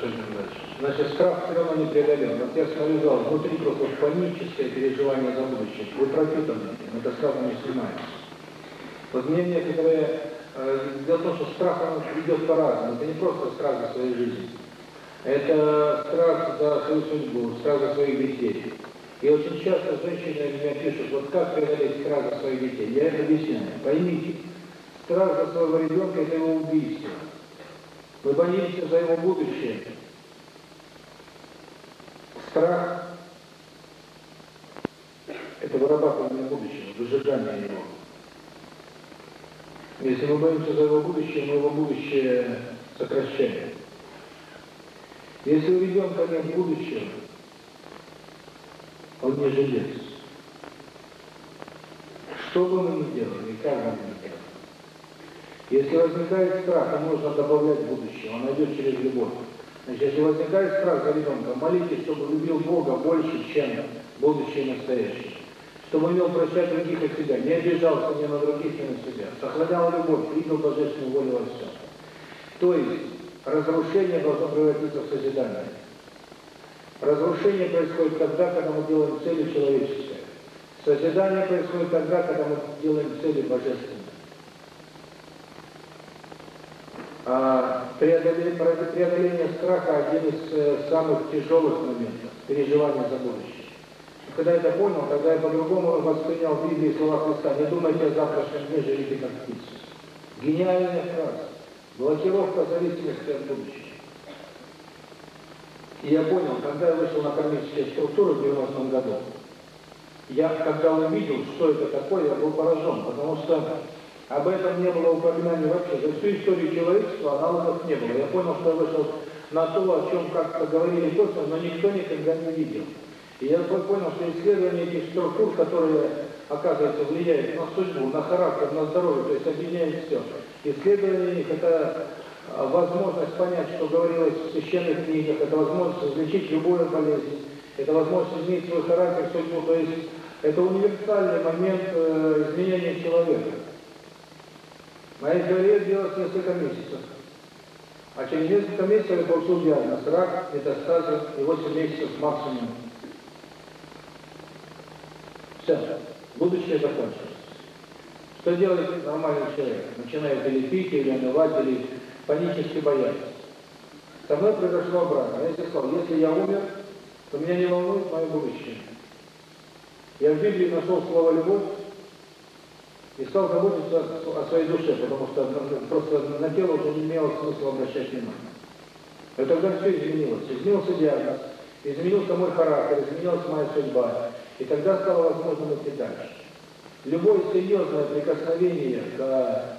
Прошу. Хорошо, Значит, страх все равно не преодолен. Вот я сказал, внутри просто паническое переживание за будущее. Вы пропитаны это сразу не снимается. Вот мне некоторые... Э, дело в том, что страх он идет по-разному. Это не просто страх за свою жизнь. Это страх за свою судьбу, страх за своих детей. И очень часто женщины меня пишут, вот как преодолеть страх за своих детей. Я это объясняю. Поймите, страх за своего ребенка – это его убийство. Мы боимся за его будущее. Страх – это вырабатывание будущего, выжигание его. Если мы боимся за его будущее, мы его будущее сокращаем. Если у ребенка нет будущего, он не жилец. Что бы мы ни делали, как мы. Если возникает страх, ему нужно добавлять будущее, он найдет через любовь. Значит, если возникает страх за ребенка, молитесь, чтобы любил Бога больше, чем будущее настоящее. Чтобы умел прощать других от себя, не обижался ни на других, ни на себя. Сохранял любовь, видел божественную волю во всем. То есть, разрушение должно превратиться в созидание. Разрушение происходит тогда, когда мы делаем цели человеческие. Созидание происходит тогда, когда мы делаем цели божественные. А преодоление, преодоление страха – один из э, самых тяжелых моментов, переживания за будущее. Когда я это понял, тогда я по-другому воспринял Библии слова Христа. Не думайте о завтрашнем дне, живите как птицы. Гениальная фраза. Блокировка зависимости от будущего. И я понял, когда я вышел на кармические структуры в 90-м году, я, когда увидел, что это такое, я был поражен, потому что об этом не было упоминаний вообще. За всю историю человечества аналогов не было. Я понял, что я вышел на то, о чем как-то говорили точно, но никто никогда не видел. И я понял, что исследование этих структур, которые, оказывается, влияют на судьбу, на характер, на здоровье, то есть объединяет все. Исследование их – это возможность понять, что говорилось в священных книгах, это возможность излечить любую болезнь, это возможность изменить свой характер, судьбу, то есть это универсальный момент э, изменения человека. Моя теория длилась несколько месяцев. А через несколько месяцев я получил диагноз – рак, метастазы и 8 месяцев максимум. Все, будущее закончилось. Что делает нормальный человек? Начинает или пить, или унывать, или панически бояться. Со мной произошло обратно. Я сказал, если я умер, то меня не волнует мое будущее. Я в Библии нашел слово «любовь» и стал заботиться о своей душе, потому что просто на тело уже не имело смысла обращать внимание. И тогда все изменилось. Изменился диагноз, изменился мой характер, изменилась моя судьба. И тогда стало возможным идти дальше. Любое серьезное прикосновение к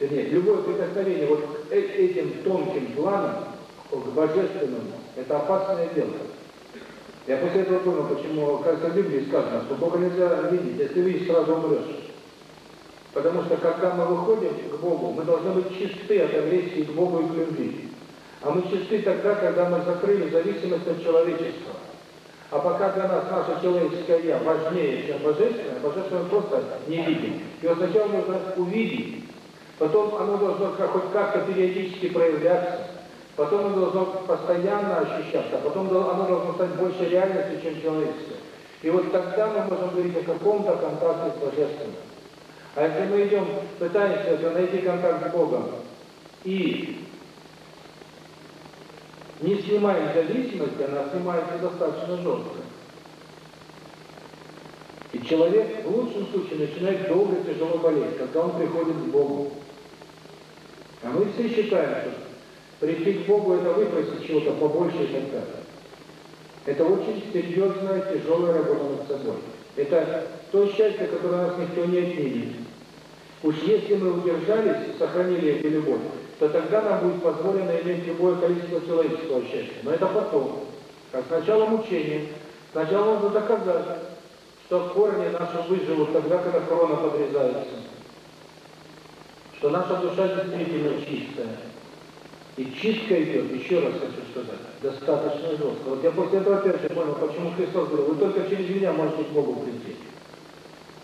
вернее, любое прикосновение вот к этим тонким планам, к божественному, это опасное дело. Я после этого понял, почему, кажется, в Библии сказано, что Бога нельзя видеть, если видишь, сразу умрешь. Потому что, когда мы выходим к Богу, мы должны быть чисты от агрессии к Богу и к любви. А мы чисты тогда, когда мы закрыли зависимость от человечества. А пока для нас наше человеческое «я» важнее, чем божественное, божественное просто не видим. Его сначала нужно увидеть, Потом оно должно хоть как-то периодически проявляться, потом оно должно постоянно ощущаться, а потом оно должно стать больше реальностью, чем человеческое. И вот тогда мы можем говорить о каком-то контакте с Божественным. А если мы идем, пытаемся найти контакт с Богом и не снимаем зависимость, она снимается достаточно жестко. И человек в лучшем случае начинает долго тяжело болеть, когда он приходит к Богу. А мы все считаем, что прийти к Богу – это выпросить чего-то побольше и так. Это очень серьезная, тяжелая работа над собой. Это то счастье, которое нас никто не отменит. Уж если мы удержались, сохранили эту любовь, то тогда нам будет позволено иметь любое количество человеческого счастья. Но это потом. Как сначала мучение. Сначала нужно доказать, что корни наши выживут тогда, когда корона подрезается что наша душа действительно чистая. И чистка идет, еще раз хочу сказать, достаточно жестко. Вот я после этого опять же понял, почему Христос говорил, вы только через меня можете к Богу прийти.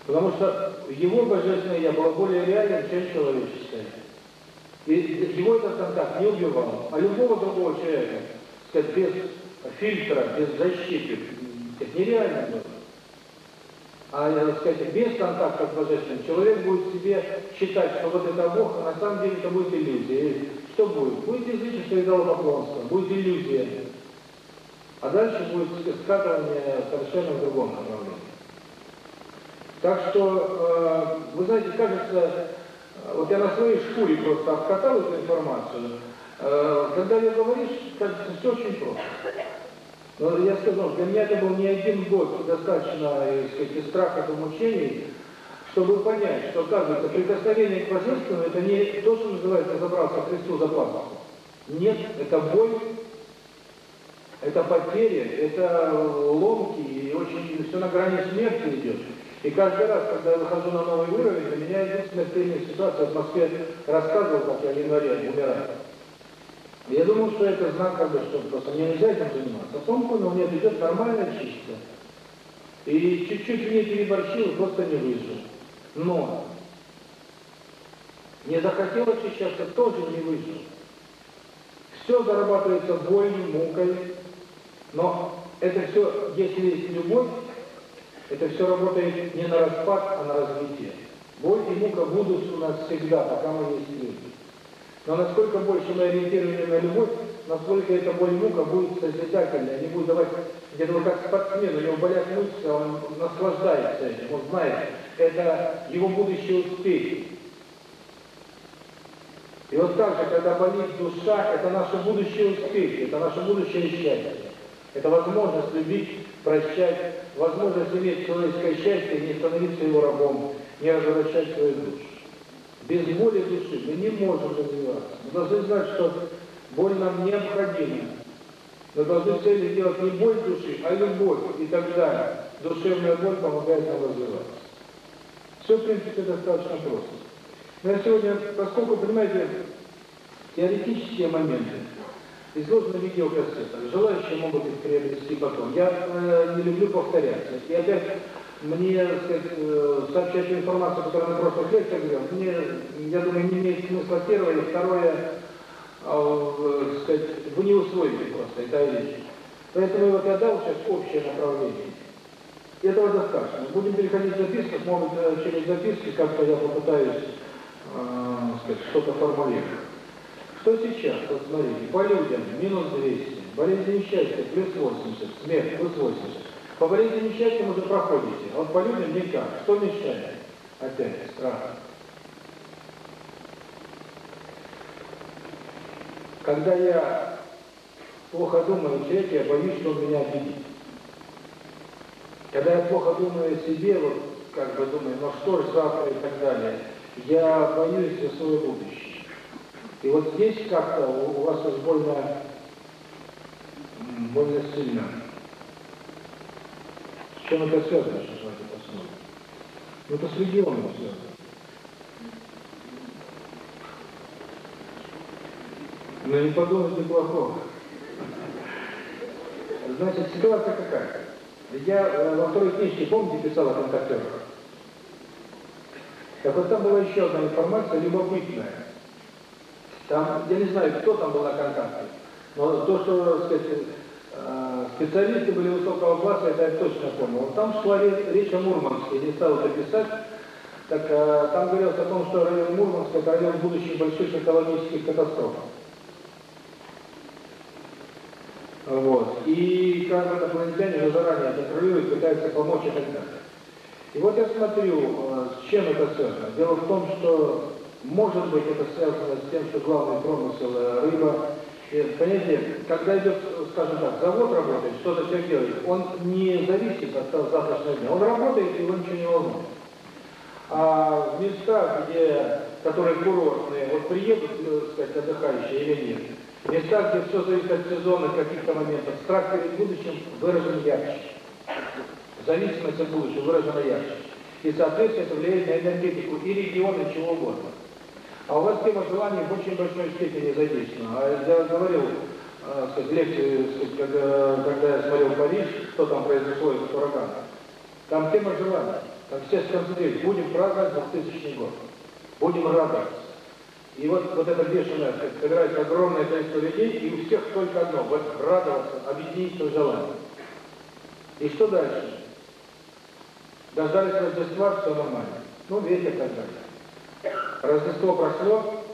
Потому что его божественное я было более реальным, чем человеческое. И его этот контакт не убивал. А любого другого человека, сказать, без фильтра, без защиты, это нереально было а, так сказать, без контакта с Божественным, человек будет себе считать, что вот это Бог, а на самом деле это будет иллюзия. Что будет? Будет язычество идолопоклонство, будет иллюзия. А дальше будет скатывание совершенно в другом направлении. Так что, э, вы знаете, кажется, вот я на своей шкуре просто обкатал эту информацию, э, когда я говоришь, кажется, все очень просто. Но я сказал, для меня это был не один год достаточно, так сказать, страха и мучений, чтобы понять, что, оказывается, прикосновение к Божественному – это не то, что называется забраться к за пазуху. Нет, это боль, это потери, это ломки, и очень все на грани смерти идет. И каждый раз, когда я выхожу на новый уровень, для меня идет смертельная ситуация. В Москве рассказывал, как я в январе умираю. Я думал, что это знак, как бы, что просто мне нельзя этим заниматься. А потом понял, нет, идет нормально чисто. И чуть-чуть не переборщил, просто не выжил. Но не захотел очищаться, тоже не выжил. Все зарабатывается болью, мукой, но это все, если есть любовь, это все работает не на распад, а на развитие. Боль и мука будут у нас всегда, пока мы есть люди. Но насколько больше мы ориентированы на любовь, насколько эта боль и мука будет созидательной, они будут давать, где-то вот как спортсмен, у него болят мышцы, он наслаждается этим, он знает, это его будущие успехи. И вот так же, когда болит душа, это наши будущие успехи, это наше будущее счастье. Это возможность любить, прощать, возможность иметь человеческое счастье не становиться его рабом, не развращать свою душу. Без боли души мы не можем развиваться. Мы должны знать, что боль нам необходима. Мы должны цели делать не боль души, а любовь. И тогда душевная боль помогает нам развиваться. Все, в принципе, достаточно просто. Но я сегодня, поскольку, понимаете, теоретические моменты, изложены в видеокассетах, желающие могут их приобрести потом. Я э, не люблю повторяться. И опять мне сказать, э, сообщать информацию, которую на прошлых лекциях говорил, мне, я думаю, не имеет смысла первое, и второе, э, сказать, вы не усвоите просто, это вещь. Поэтому вот я дал сейчас общее направление. Этого достаточно. Будем переходить в записки, может э, через записки как-то я попытаюсь э, что-то формулировать. Что сейчас? Вот смотрите, по людям минус 200, болезнь несчастья плюс 80, смерть плюс 80. По болезни несчастья уже проходите, а вот по людям никак. Что мешает? Опять страх. Когда я плохо думаю о человеке, я боюсь, что он меня обидит. Когда я плохо думаю о себе, вот как бы думаю, ну что ж завтра и так далее, я боюсь за свое будущее. И вот здесь как-то у вас уж больно, больно сильно. С чем это связано, что давайте посмотрим? Ну, это с регионом связано. Но не подумайте плохого. Значит, ситуация какая? Я э, во второй книжке, помните, писал о контактерах? Так вот там была еще одна информация любопытная. Там, я не знаю, кто там был на контакте, но то, что, так сказать, э, специалисты были высокого класса, это я точно помню. Там шла речь о Мурманске, не стал это писать. Так э, там говорилось о том, что район Мурманска это район будущих больших экологических катастроф. Вот. И как инопланетяне уже заранее контролируют, пытаются помочь и так далее. И вот я смотрю, э, с чем это связано. Дело в том, что может быть, это связано с тем, что главный промысел – рыба. И, понимаете, когда идет, скажем так, завод работает, что-то человек делает, он не зависит от завтрашнего дня. Он работает, и его ничего не волнует. А в местах, где, которые курортные, вот приедут, так сказать, отдыхающие или нет, места, где все зависит от сезона, каких-то моментов, страх перед будущим выражен ярче. Зависимость от будущего выражена ярче. И, соответственно, это влияет на энергетику и региона, чего угодно. А у вас тема желаний в очень большой степени задействована. А я говорил, э, сказать, лекции, когда, когда я смотрел Париж, что там произошло из урагана. Там тема желаний. Там все сконцентрируют. Будем праздновать 2000 год. Будем радоваться. И вот, вот это бешеное, собирается огромное количество людей, и у всех только одно, вот радоваться, объединить свое желание. И что дальше? Дождались Рождества, все нормально. Ну, ветер так далее. Рождество прошло,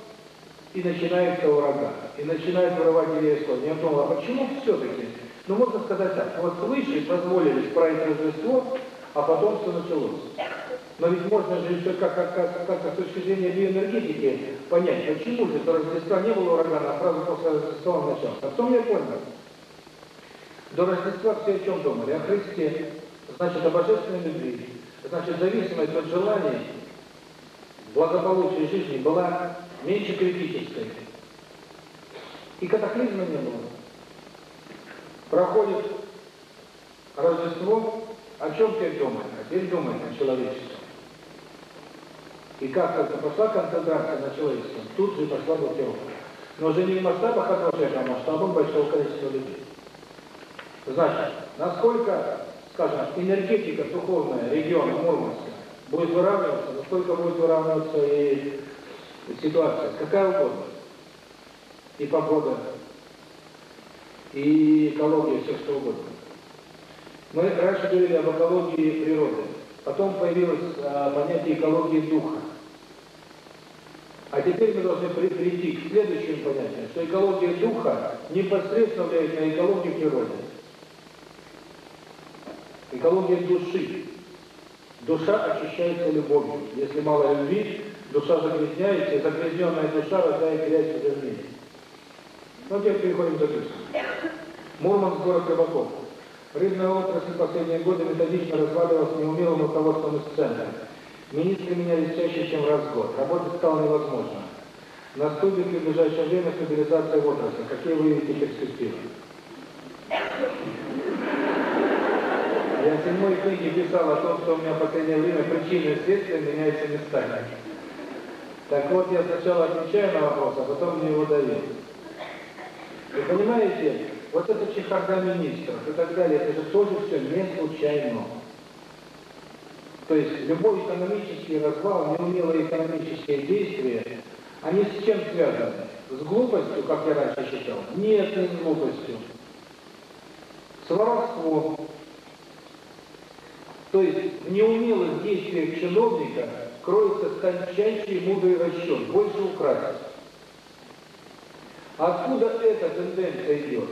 и начинается ураган. И начинает вырывать деревья с Я думал, а почему все-таки? Ну, можно сказать так, вот свыше позволили справить Рождество, а потом все началось. Но ведь можно же еще как, как, как, как с точки зрения биоэнергетики понять, почему же до Рождества не было урагана, а сразу после Рождества начался. А потом я понял. До Рождества все о чем думали? О Христе, значит, о божественной любви. Значит, зависимость от желаний, благополучия жизни была меньше критической. И катаклизма не было. Проходит Рождество, о чем теперь думать? А теперь думать о человечестве. И как только пошла концентрация на человечестве, тут же пошла блокировка. Но уже не в масштабах одного человека, а масштабом большого количества людей. Значит, насколько, скажем, энергетика духовная региона Мурманска будет выравниваться, насколько будет выравниваться и ситуация, какая угодно. И погода, и экология, все что угодно. Мы раньше говорили об экологии природы. Потом появилось а, понятие экологии духа. А теперь мы должны прийти к следующему понятию, что экология духа непосредственно влияет на экологию природы. Экология души. Душа очищается любовью. Если мало любви, душа загрязняется, и загрязненная душа рождает грязь в мире. Ну, теперь переходим к записке. Мурманск, город рыбаков. Рыбная отрасль в последние годы методично разваливалась неумелым руководством из центра. Министры менялись чаще, чем раз в год. Работать стало невозможно. Наступит ли в ближайшее время стабилизация в отрасли? Какие вы видите перспективы? Я в седьмой книге писал о том, что у меня в последнее время причины и следствия меняются местами. Так вот, я сначала отвечаю на вопрос, а потом мне его даю. Вы понимаете, вот это чехарда министров и так далее, это же тоже все не случайно. То есть любой экономический развал, неумелые экономические действия, они с чем связаны? С глупостью, как я раньше считал? Нет, не с глупостью. С воровством. То есть в неумелых действиях чиновника кроется тончайший мудрый расчет, больше украсть. Откуда эта тенденция идет?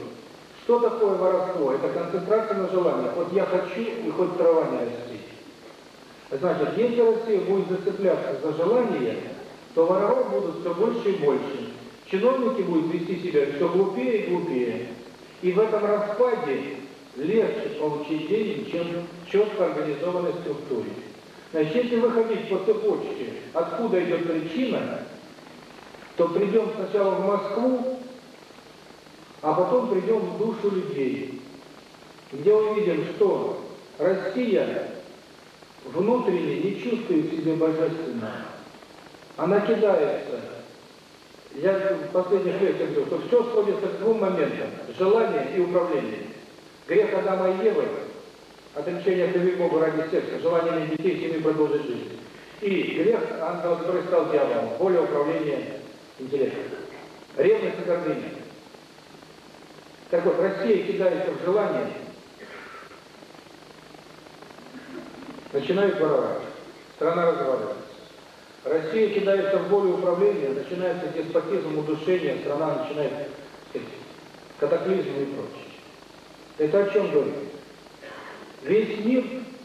Что такое воровство? Это концентрация на желаниях. Вот я хочу, и хоть трава не расти. Значит, если Россия будет зацепляться за желание, то воров будут все больше и больше. Чиновники будут вести себя все глупее и глупее. И в этом распаде легче получить деньги, чем в четко организованной структуре. Значит, если выходить по цепочке, откуда идет причина, то придем сначала в Москву, а потом придем в душу людей, где увидим, что Россия внутренне не чувствует себя божественного. Она кидается. Я в последних лекциях говорю, что все сходится к двум моментам – желание и управление. Грех Адама и Евы – отречение от любви Богу ради секса, желание иметь детей, семьи продолжить жизнь. И грех, ангела, который стал дьяволом, воля управления интеллектом. Ревность и гордыня. Так вот, Россия кидается в желание, начинает воровать. Страна разваливается. Россия кидается в волю управления, начинается деспотизм, удушение, страна начинает сказать, катаклизм и прочее. Это о чем говорит? Весь мир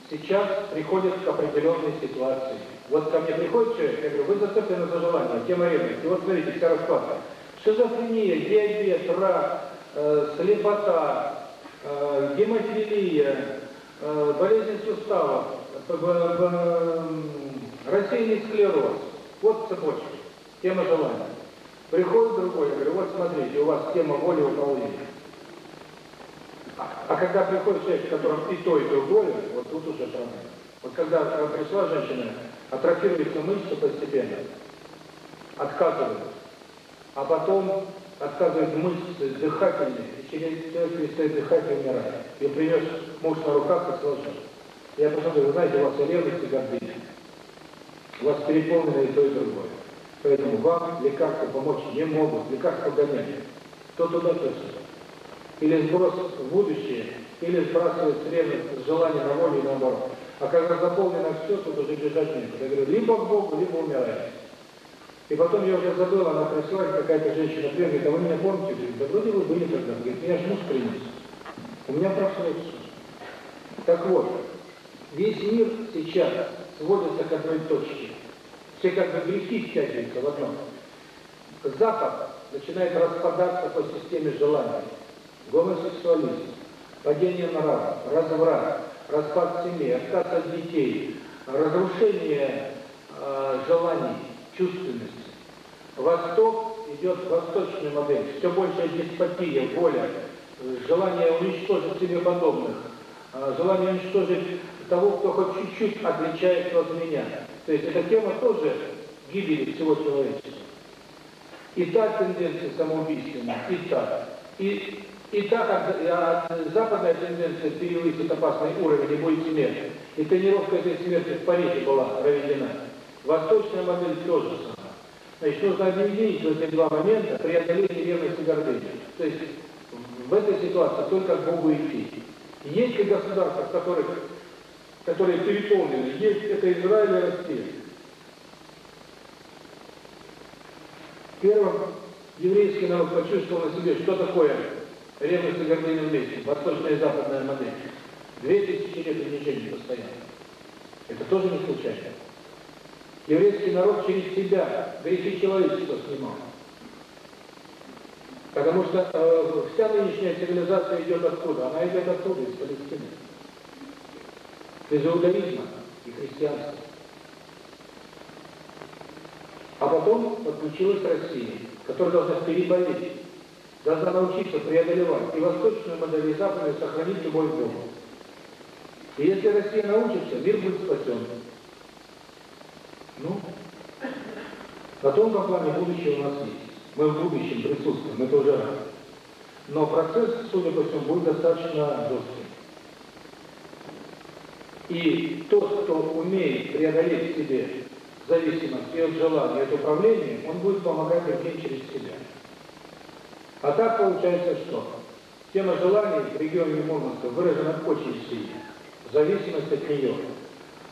сейчас приходит к определенной ситуации. Вот ко мне приходит человек, я говорю, вы зацеплены за желание, тема ревности. Вот смотрите, вся раскладка. Шизофрения, диабет, рак, э, слепота, э, гемофилия, э, болезнь суставов, рассеянный склероз. Вот цепочка, тема желания. Приходит другой, я говорю, вот смотрите, у вас тема воли управления. А, когда приходит человек, в котором и то, и другое, вот тут уже проблема. Вот когда пришла женщина, атрофируется мышцы постепенно, отказывается, а потом отказывает мышцы дыхательные, и через человек перестает дыхать и умирает. Ее принес муж на руках и сложил. Я просто говорю, вы знаете, у вас и ревность, и гордыня. У вас переполнено и то, и другое. Поэтому вам лекарства помочь не могут, лекарства гонять. То туда, то сюда. Или сброс в будущее, или сбрасывать ревность, желание на волю и наоборот. А когда заполнено все, тут уже бежать некуда. Я говорю, либо к Богу, либо умираете. И потом я уже забыл, она пришла, какая-то женщина приехала, говорит, а вы меня помните? Говорит, да вроде вы были тогда. Говорит, меня же муж принес. У меня прошло все. Так вот, весь мир сейчас сводятся к одной точке. Все как бы грехи стягиваются в одном. Запад начинает распадаться по системе желаний. Гомосексуализм, падение нрава, разврат, распад семьи, отказ от детей, разрушение э, желаний, чувственности. Восток идет восточная модель, все большая деспотия, воля, желание уничтожить себе подобных, э, желание уничтожить того, кто хоть чуть-чуть отличается от меня. То есть эта тема тоже гибели всего человечества. И та тенденция самоубийственная, и та. И, и та, как западная тенденция перевысит опасный уровень и будет смерть. И тренировка этой смерти в Париже была проведена. Восточная модель тоже самое. Значит, нужно объединить эти два момента преодоление ревности и гордыни. То есть в этой ситуации только к Богу идти. Есть ли государства, в которых которые переполнены. Есть это Израиль и Россия. Первым еврейский народ почувствовал на себе, что такое ревность и гордыня вместе, восточная и западная модель. Две тысячи лет унижений постоянно. Это тоже не случайно. Еврейский народ через себя грехи человечества снимал. Потому что э, вся нынешняя цивилизация идет откуда? Она идет оттуда, из Палестины из иудаизма и христианства. А потом подключилась Россия, которая должна переболеть, должна научиться преодолевать и восточную модель, и западную сохранить любовь к. И если Россия научится, мир будет спасен. Ну, на тонком плане будущее у нас есть. Мы в будущем присутствуем, это уже раз. Но процесс, судя по всему, будет достаточно жесткий. И тот, кто умеет преодолеть в себе зависимость и от желания, и от управления, он будет помогать другим через себя. А так получается что? Тема желаний в регионе Мурманска выражена очень сильно. Зависимость от нее.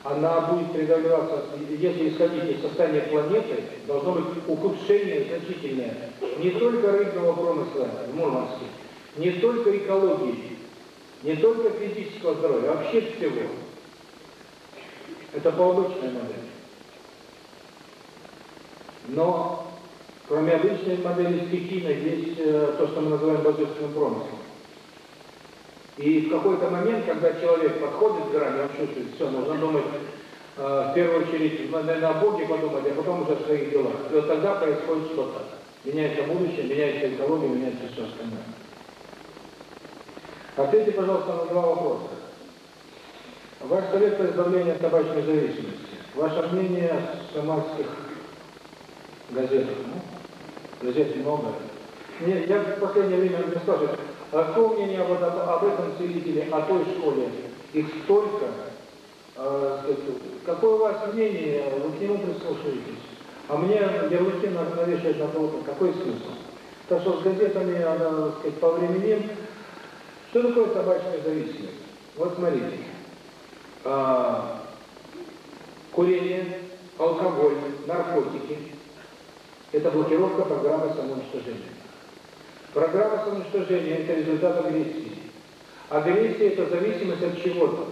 Она будет преодолеваться, если исходить из состояния планеты, должно быть ухудшение значительное не только рыбного промысла в Мурманске, не только экологии, не только физического здоровья, а вообще всего. Это побочная модель. Но кроме обычной модели стихийной есть э, то, что мы называем божественным промыслом. И в какой-то момент, когда человек подходит к грани, он чувствует, все, нужно думать э, в первую очередь, наверное, о Боге подумать, а потом уже о своих делах. И вот тогда происходит что-то. Меняется будущее, меняется экология, меняется все остальное. Ответьте, пожалуйста, на два вопроса. Ваш совет по избавлению от табачной зависимости. Ваше мнение о самарских газетах? Ну, газет много. Мне, я в последнее время мне спрашивают, а какое мнение об, об этом целителе, о той школе? Их столько. Э, какое у вас мнение? Вы к нему прислушиваетесь? А мне ярлыки надо навешивать на кого-то. Какой смысл? Так что с газетами, она, так сказать, по времени. Что такое табачная зависимость? Вот смотрите а, курение, алкоголь, наркотики – это блокировка программы самоуничтожения. Программа самоуничтожения – это результат агрессии. Агрессия – это зависимость от чего-то.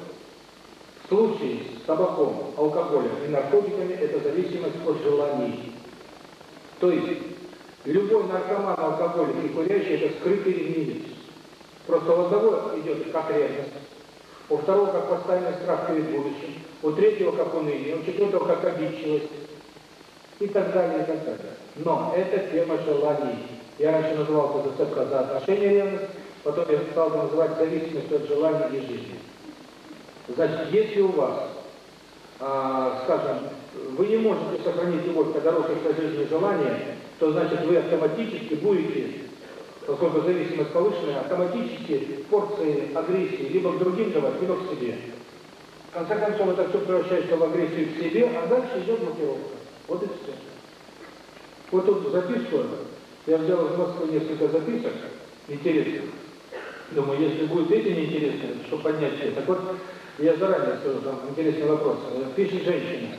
В случае с табаком, алкоголем и наркотиками – это зависимость от желаний. То есть, любой наркоман, алкоголик и курящий – это скрытый ревнивец. Просто у одного идет как ревность, у второго как постоянный страх перед будущим, у третьего как уныние, у четвертого как обидчивость и так далее, и так далее. Но это тема желаний. Я раньше называл это зацепка за отношения ревность, потом я стал называть зависимость от желаний и жизни. Значит, если у вас, а, скажем, вы не можете сохранить любовь, когда рушится жизнь и желание, то значит вы автоматически будете поскольку зависимость повышенная, автоматически порции агрессии либо к другим давать, либо к себе. В конце концов, это все превращается в агрессию к себе, а дальше идет блокировка. Вот и все. Вот тут записку, я взял из Москвы несколько записок интересных. Думаю, если будет эти неинтересные, что поднять все. Так вот, я заранее скажу, там интересный вопрос. Пишет женщина,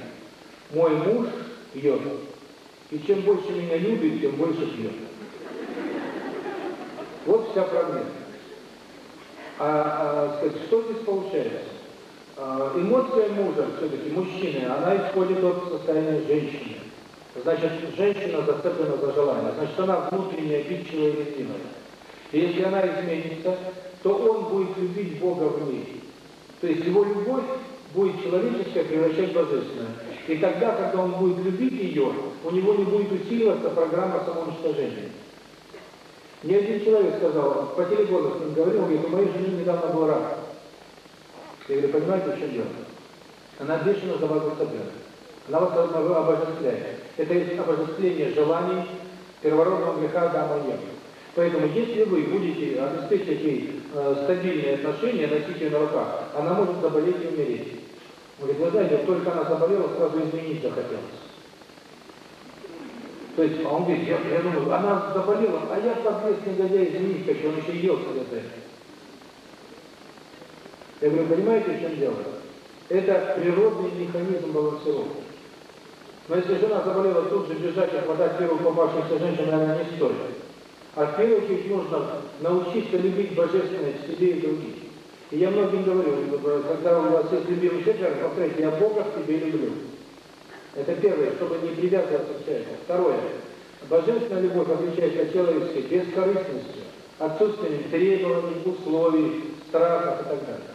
мой муж пьет, и чем больше меня любит, тем больше пьет. Вот вся проблема. А, а сказать, что здесь получается? э, эмоция мужа, все-таки мужчины, она исходит от состояния женщины. Значит, женщина зацеплена за желание. Значит, она внутренняя, обидчивая и. И если она изменится, то он будет любить Бога в ней. То есть его любовь будет человеческая превращать в божественное. И тогда, когда он будет любить ее, у него не будет усиливаться программа самоуничтожения. Ни один человек сказал, по телефону с ним говорил, говорит, у моей жены недавно был рак. Я говорю, понимаете, в чем дело? Она бешено за вас зацеплена. Она вас обожествляет. Это есть обожествление желаний первородного греха Адама и Евы. Поэтому, если вы будете обеспечивать ей э, стабильные отношения, носить ее на руках, она может заболеть и умереть. Говорит, вы знаете, только она заболела, сразу изменить захотелось. То есть, а он говорит, я, я думаю, она заболела, а я подлец негодяй изменить хочу, он еще ел это. Я говорю, понимаете, в чем дело? Это природный механизм балансировки. Но если жена заболела, тут же бежать, хватать первую попавшуюся женщину, наверное, не стоит. А в первую очередь нужно научиться любить божественное в себе и других. И я многим говорю, когда у вас есть любимый человек, повторяйте, я Бога в тебе люблю. Это первое, чтобы не привязываться к человеку. Второе. Божественная любовь отличается от человеческой бескорыстностью, отсутствием требований, условий, страхов и так далее.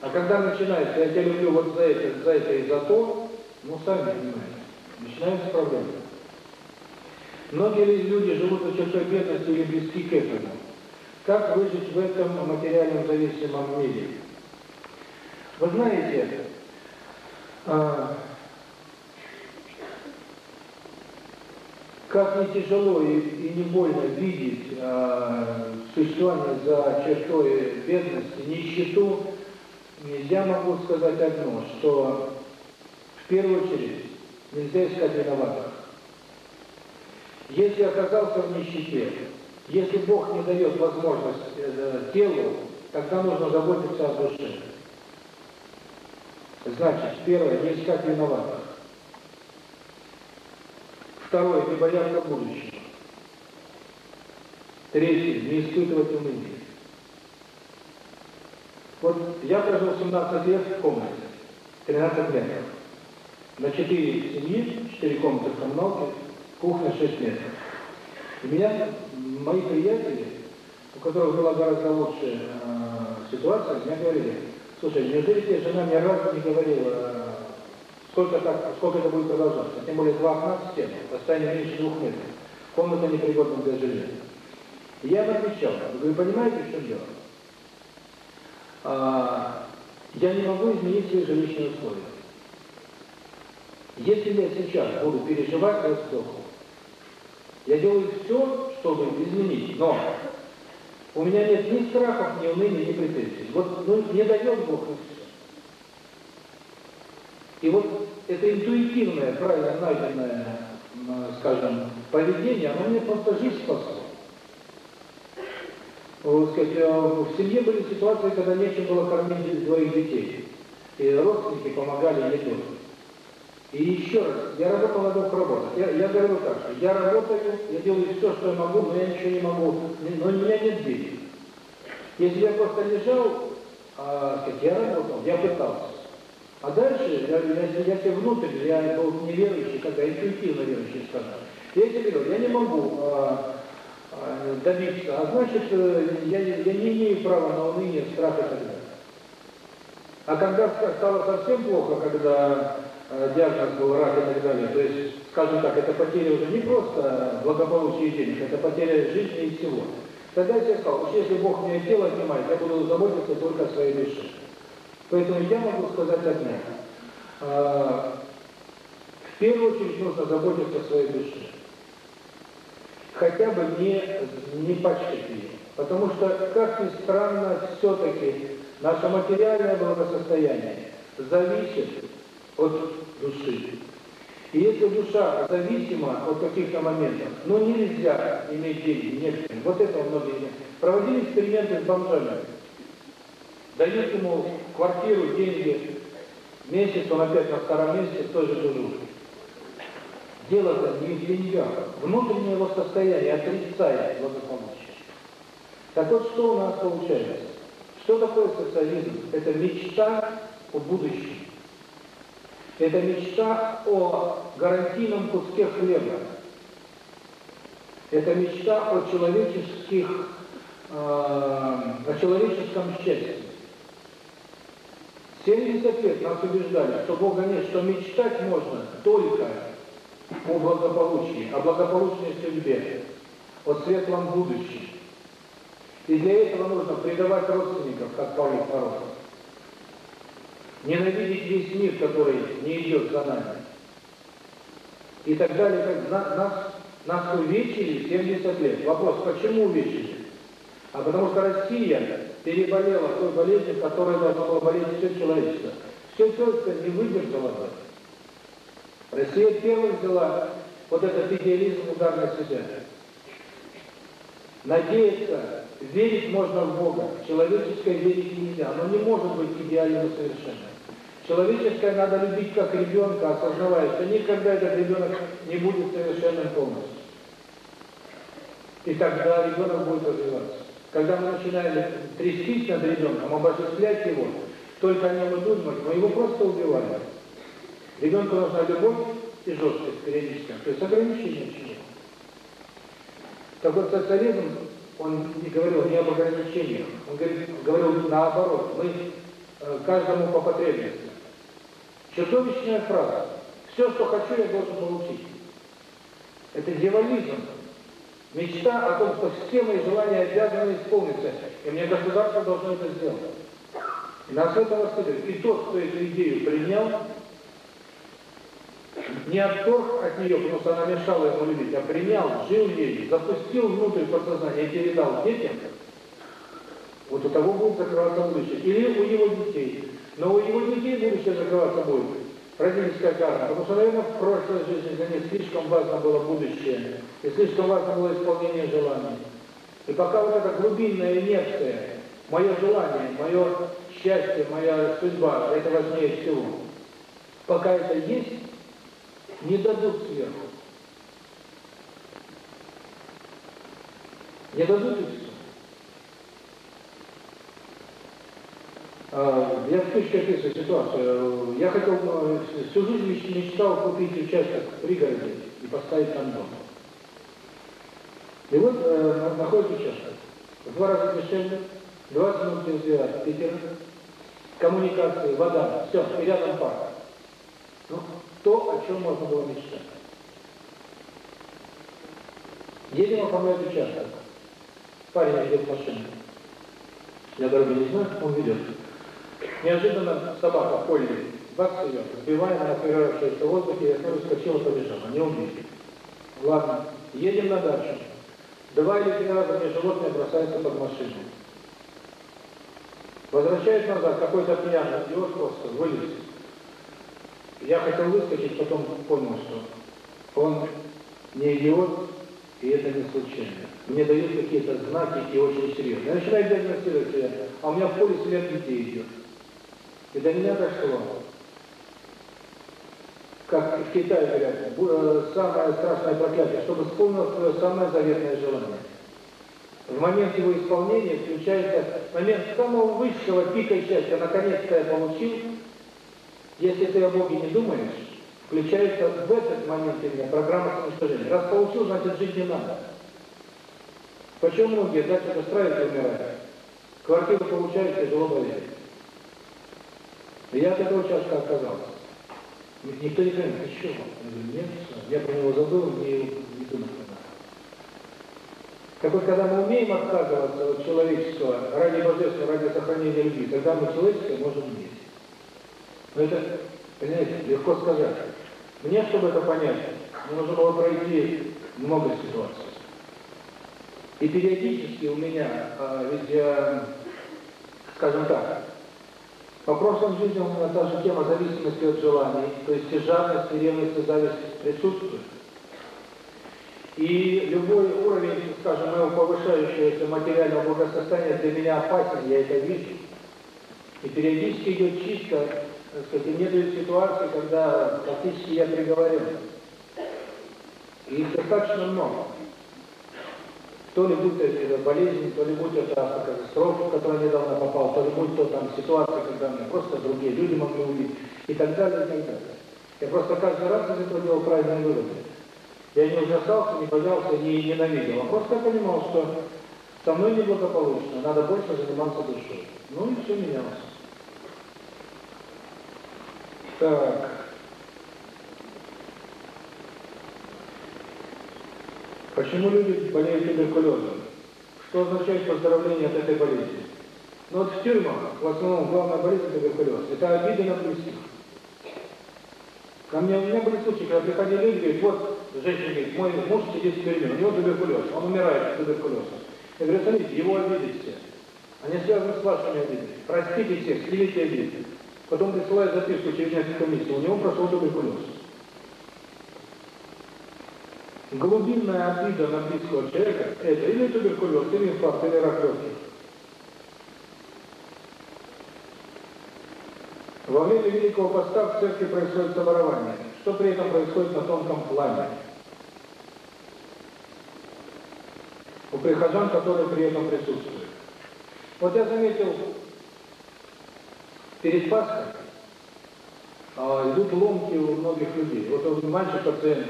А когда начинается, я тебя люблю вот за это, за это и за то, ну, сами понимаете, начинаются проблемы. Многие люди живут за чертой бедности или близки к этому. Как выжить в этом материальном зависимом мире? Вы знаете, как не тяжело и, и не больно видеть а, существование за чертой бедности, нищету, я могу сказать одно, что в первую очередь нельзя искать виноватых. Если оказался в нищете, если Бог не дает возможность э, телу, тогда нужно заботиться о душе. Значит, первое, не искать виноватых. Второе, не бояться будущего. Третье, не испытывать уныние. Вот я прожил 17 лет в комнате, 13 метров. На 4 семьи, 4 комнаты в коммуналке, кухня 6 метров. И меня, мои приятели, у которых была гораздо лучшая э, ситуация, мне говорили, слушай, неужели тебе жена ни разу не говорила, сколько, так, сколько это будет продолжаться? Тем более два окна в стену, расстояние меньше двух метров. Комната непригодна для жилья. Я им отвечал, вы понимаете, в чем дело? А, я не могу изменить свои жилищные условия. Если я сейчас буду переживать раздоху, я делаю все, чтобы изменить, но у меня нет ни страхов, ни уныния, ни претензий. Вот ну, не дает Бог. И вот это интуитивное, правильно найденное, скажем, поведение, оно мне просто жизнь спасло. Вот, сказать, в семье были ситуации, когда нечем было кормить двоих детей. И родственники помогали не тоже. И еще раз, я работал на двух работах. Я, я говорю так, что я работаю, я делаю все, что я могу, но я ничего не могу, но у меня нет денег. Если я просто лежал, а, сказать, я работал, я пытался. А дальше, я, я, я себе внутрь, я был неверующий, когда интуитивно верующий, скажем. Я тебе говорю, я не могу а, а, добиться, а значит, э, я, я не имею права на уныние, страх и так далее. А когда стало совсем плохо, когда Э, диагноз был рак и так далее. То есть, скажем так, это потеря уже не просто благополучия денег, это потеря жизни и всего. Тогда я сказал, что если Бог мне тело отнимает, я буду заботиться только о своей душе. Поэтому я могу сказать одно. Э, в первую очередь нужно заботиться о своей душе. Хотя бы не, не пачкать ее. Потому что, как ни странно, все-таки наше материальное благосостояние зависит от души. И если душа зависима от каких-то моментов, ну нельзя иметь деньги некоторым. Вот это многие. Проводили эксперименты с бомжами. Дают ему квартиру, деньги, месяц, он опять на втором месяце в той же дурушке. Дело-то не в деньгах. Внутреннее его состояние отрицает благополучие. Так вот, что у нас получается? Что такое социализм? Это мечта о будущем. Это мечта о гарантийном куске хлеба. Это мечта о человеческих, э, о человеческом счастье. 70 лет нас убеждали, что Бога нет, что мечтать можно только о благополучии, о благополучной судьбе, о светлом будущем. И для этого нужно предавать родственников, как Павел II. Ненавидеть весь мир, который не идет за нами. И так далее. Как нас, нас увечили 70 лет. Вопрос, почему увечили? А потому что Россия переболела той болезнью, которая должна была болеть все человечество. Все человечество не выдержало бы. Россия первой взяла вот этот идеализм удар на себя. Надеяться, верить можно в Бога. Человеческое верить нельзя. Оно не может быть идеальным и совершенным. Человеческое надо любить как ребенка, осознавая, что никогда этот ребенок не будет совершенным полностью. И тогда ребенок будет развиваться. Когда мы начинаем трястись над ребенком, обожествлять его, только о нем и думать, мы его просто убиваем. Ребенку нужна любовь и жесткость периодически, то есть ограничение чего. Так вот, социализм, он не говорил не об ограничениях, он говорил наоборот, мы э, каждому по потребности. Чудовищная фраза. Все, что хочу, я должен получить. Это дьяволизм. Мечта о том, что все мои желания обязаны исполниться, и мне государство должно это сделать. И нас этого следует. И тот, кто эту идею принял, не отторг от нее, потому что она мешала ему любить, а принял, жил ею, запустил внутрь подсознания и передал детям, вот у того будет закрываться будущее. Или у его детей. Но у его детей будущее закрываться будет. Родительская карма. Потому что, наверное, в прошлой жизни для них слишком важно было будущее. И слишком важно было исполнение желаний. И пока вот эта глубинная инерция, мое желание, мое счастье, моя судьба, это важнее всего. Пока это есть, не дадут сверху. Не дадут и все. А, я в книжке описываю ситуацию. Я хотел, э, всю жизнь мечтал купить участок в пригороде и поставить там дом. И вот э, находит участок. В два раза дешевле, 20 минут езды от Питера, коммуникации, вода, все, и рядом парк. Ну, то, о чем можно было мечтать. Едем оформлять участок. Парень ведет машину. Я дороги не знаю, он ведет. Неожиданно собака поле бац ее, сбивая на отвиравшуюся в воздухе, я смотрю, скочила, побежала. Не убили. Ладно, едем на дачу. Два или три раза мне животное бросается под машину. Возвращаюсь назад, какой-то пьяный идиот просто вылез. Я хотел выскочить, потом понял, что он не идиот, и это не случайно. Мне дают какие-то знаки и очень серьезно. Я начинаю диагностировать себя, а у меня в поле смерть детей идет. И до меня дошло. Как в Китае говорят, э, самое страшное проклятие, чтобы исполнилось свое самое заветное желание. В момент его исполнения включается момент самого высшего пика счастья. Наконец-то я получил. Если ты о Боге не думаешь, включается в этот момент именно программа самоуничтожения. Раз получил, значит жить не надо. Почему многие дальше устраивают и умирают? Квартиру получают, тяжело болеют. И я от этого участка отказался. Никто не говорит, ты что? Я говорю, нет, я про него забыл, не, не думал. Так вот, когда мы умеем отказываться от человеческого ради божественного, ради сохранения любви, тогда мы человеческое можем иметь. Но это, понимаете, легко сказать. Мне, чтобы это понять, мне нужно было пройти много ситуаций. И периодически у меня, а, ведь, я, скажем так, по прошлым жизням у меня та же тема зависимости от желаний, то есть и жадность, и ревность, и зависть присутствует. И любой уровень, скажем, моего повышающегося материального благосостояния для меня опасен, я это вижу. И периодически идет чисто, так сказать, и мне дают ситуации, когда практически я приговорен. И их достаточно много. То ли будь это болезнь, то ли будь это автокатастрофа, в которую недавно попал, то ли будь то там ситуация, когда меня просто другие люди могли увидеть, и так далее, и так далее. Я просто каждый раз из этого делал правильные выводы. Я не ужасался, не боялся, не ненавидел, а просто понимал, что со мной неблагополучно, надо больше заниматься душой. Ну и все менялось. Так. Почему люди болеют туберкулезом? Что означает поздравление от этой болезни? Ну вот в тюрьмах в основном главная болезнь туберкулез. Это обиды на близких. Ко мне, у меня были случаи, когда приходили люди, говорят, вот, женщина говорит, мой муж сидит в тюрьме, у него туберкулез, он умирает от туберкулеза. Я говорю, смотрите, его обиды все. Они связаны с вашими обидами. Простите всех, снимите обиды. Потом присылает записку через несколько месяцев, у него прошел туберкулез. Глубинная обида на близкого человека – это или туберкулез, или инфаркт, или рак легких. Во время Великого Поста в церкви происходит соборование. Что при этом происходит на тонком плане? У прихожан, которые при этом присутствуют. Вот я заметил, перед Пасхой а, идут ломки у многих людей. Вот он мальчик пациент,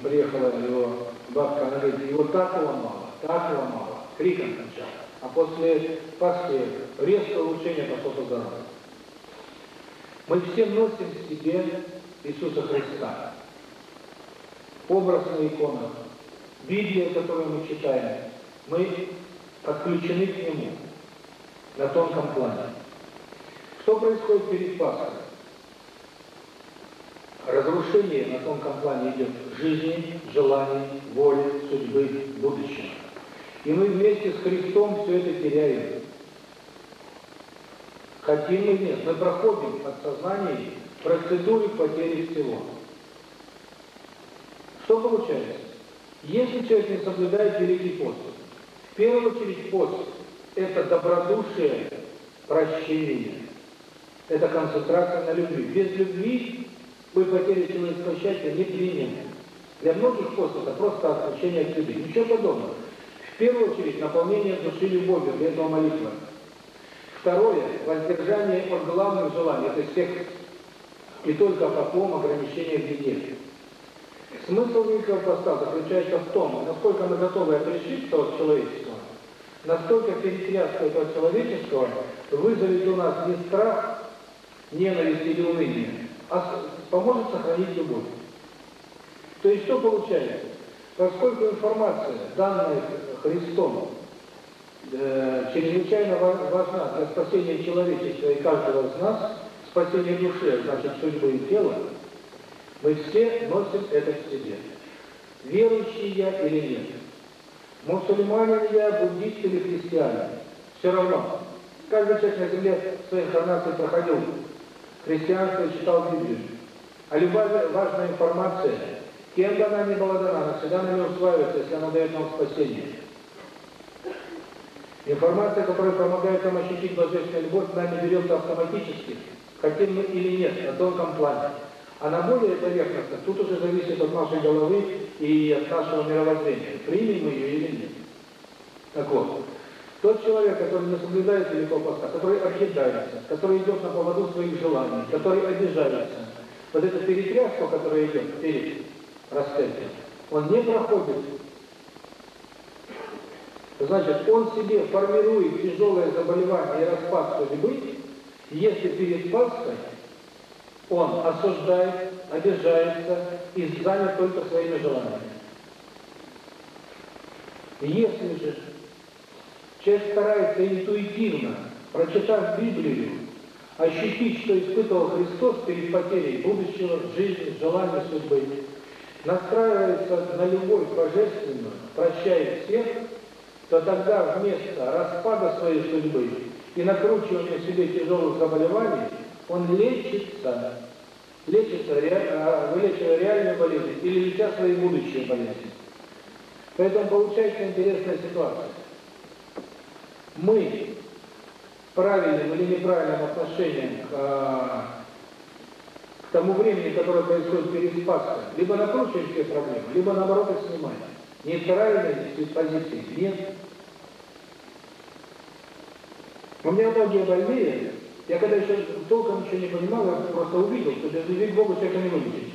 приехала его бабка, она говорит, его так ломало, так ломало, криком кончал. А после Пасхи резкое улучшение пошло по здоровью. Мы все носим в себе Иисуса Христа. Образ на иконах, Библия, которую мы читаем, мы подключены к Нему на тонком плане. Что происходит перед Пасхой? Разрушение на тонком плане идет жизни, желаний, воли, судьбы, будущего. И мы вместе с Христом все это теряем. Хотим или нет, мы проходим от сознания процедуры потери всего. Что получается? Если человек не соблюдает Великий пост, в первую очередь пост – это добродушие, прощение, это концентрация на любви. Без любви вы потеря человеческого счастья неприемлема. Для многих пост это просто отключение от любви. Ничего подобного. В первую очередь наполнение души любовью, для этого молитва. Второе – воздержание от главных желаний, это секс. И только потом ограничение в еде. Смысл Великого Поста заключается в том, насколько мы готовы отрешиться от человеческого, настолько перетряска этого человеческого вызовет у нас не страх, ненависть или уныние, а поможет сохранить любовь. То есть что получается? Поскольку информация, данная Христом, э, чрезвычайно важна для спасения человечества и каждого из нас, спасение души, значит судьбы и тела, мы все носим это в себе. Верующий я или нет? Мусульманин я, буддист или христианин? Все равно. Каждый человек на земле в своей инкарнации проходил христианство и читал Библию. А любая важная информация, кем бы она ни была дана, она всегда на нее усваивается, если она дает нам спасение. Информация, которая помогает нам ощутить божественную любовь, нами берется автоматически, хотим мы или нет, на тонком плане. А на более поверхностном, тут уже зависит от нашей головы и от нашего мировоззрения, примем мы ее или нет. Так вот, тот человек, который не соблюдает Великого Поста, который объедается, который идет на поводу своих желаний, который обижается, вот эта перетряска, которая идет перед распятием, он не проходит Значит, он себе формирует тяжелое заболевание и распад судьбы, если перед Пасхой он осуждает, обижается и занят только своими желаниями. Если же человек старается интуитивно, прочитав Библию, ощутить, что испытывал Христос перед потерей будущего, жизни, желания, судьбы, настраивается на любовь божественную, прощает всех, то тогда вместо распада своей судьбы и накручивания себе тяжелых заболеваний, он лечится, лечится, а, вылечивая реальные болезни или леча свои будущие болезни. Поэтому получается интересная ситуация. Мы правильным или неправильным отношением к, к тому времени, которое происходит перед Пасхой, либо накручиваем все проблемы, либо наоборот их снимаем. нейтральной позиции нет. У меня многие больные, я когда еще толком ничего не понимал, я просто увидел, что без любви к Богу человека не вылечить.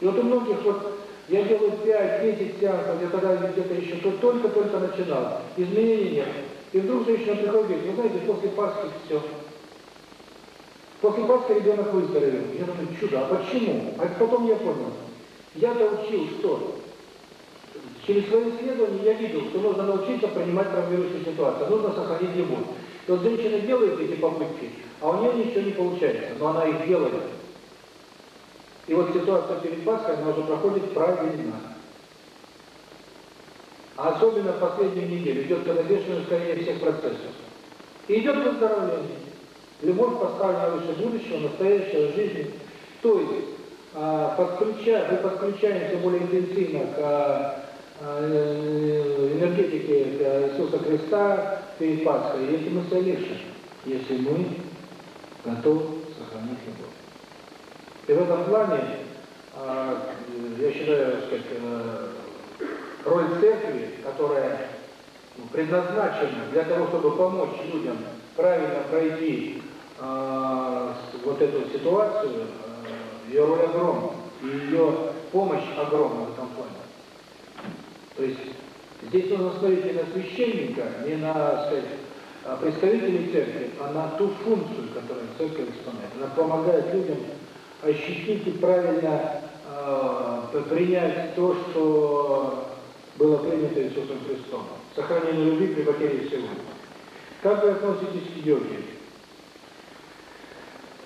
И вот у многих вот, я делаю 5-10 сеансов, я тогда где-то еще только-только начинал, изменений нет. И вдруг женщина приходит вы знаете, после Пасхи все. После Пасхи ребенок выздоровел. Я думаю, чудо, а почему? А потом я понял. Я-то учил, что через свои исследования я видел, что нужно научиться принимать травмирующую ситуацию, нужно сохранить любовь. И вот женщина делает эти попытки, а у нее ничего не получается, но она их делает. И вот ситуация перед Пасхой, она уже проходит правильно. А особенно в последнюю неделю идет когда бешеное ускорение всех процессов. И идет выздоровление. Любовь поставлена выше будущего, настоящего жизни. То есть, а, подключая, мы подключаемся более интенсивно к а, а, энергетике Иисуса Христа перед Пасхой, и этим мы совершим, если мы готовы сохранить любовь. И в этом плане, я считаю, сказать, роль церкви, которая предназначена для того, чтобы помочь людям правильно пройти э, вот эту ситуацию, э, ее роль огромна, и ее помощь огромна в этом плане. То есть здесь нужно смотреть не на священника, не на, сказать, представителей церкви, а на ту функцию, которую церковь исполняет. Она помогает людям ощутить и правильно э, принять то, что было принято Иисусом Христом. Сохранение любви при потере всего. Как вы относитесь к йоге?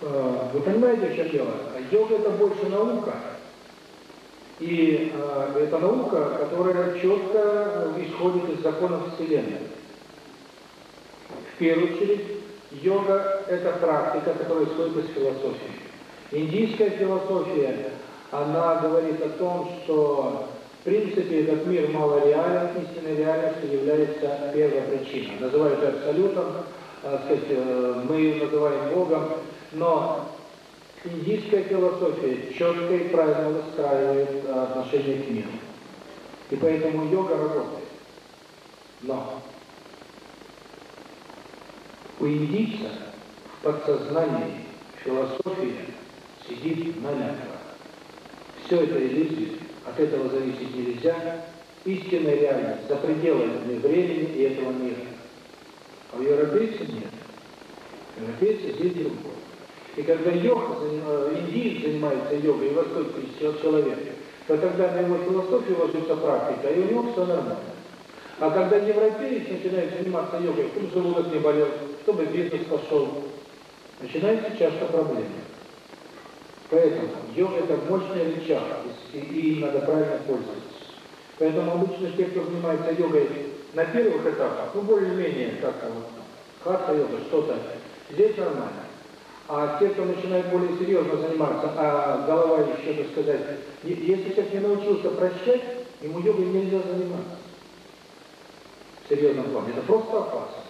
Э, вы понимаете, в чем дело? Йога – это больше наука. И э, это наука, которая четко исходит из законов Вселенной. В первую очередь, йога – это практика, которая исходит из философии. Индийская философия, она говорит о том, что в принципе, этот мир малореален, истинной реальностью является первая причина. Называют абсолютом, э, сказать, э, мы ее называем Богом, но индийская философия четко и правильно выстраивает отношение к миру. И поэтому йога работает. Но у индийца в подсознании философия сидит налево. Все это иллюзия. От этого зависеть нельзя. Истинная реальность за пределами времени и этого мира. А у европейцев нет. Европейцы здесь другое. И когда йога, индиец занимается йогой, и восточный человек, то тогда на его философию ложится практика, и у него все нормально. А когда европеец начинает заниматься йогой, чтобы желудок не болел, чтобы бизнес пошел, начинается часто проблемы. Поэтому йога это мощный рычаг, и им надо правильно пользоваться. Поэтому обычно те, кто занимается йогой на первых этапах, ну более-менее как вот хатха йога, что-то, здесь нормально. А те, кто начинает более серьезно заниматься, а голова еще, так сказать, если человек не научился прощать, ему йогой нельзя заниматься. В серьезном плане. Это просто опасно.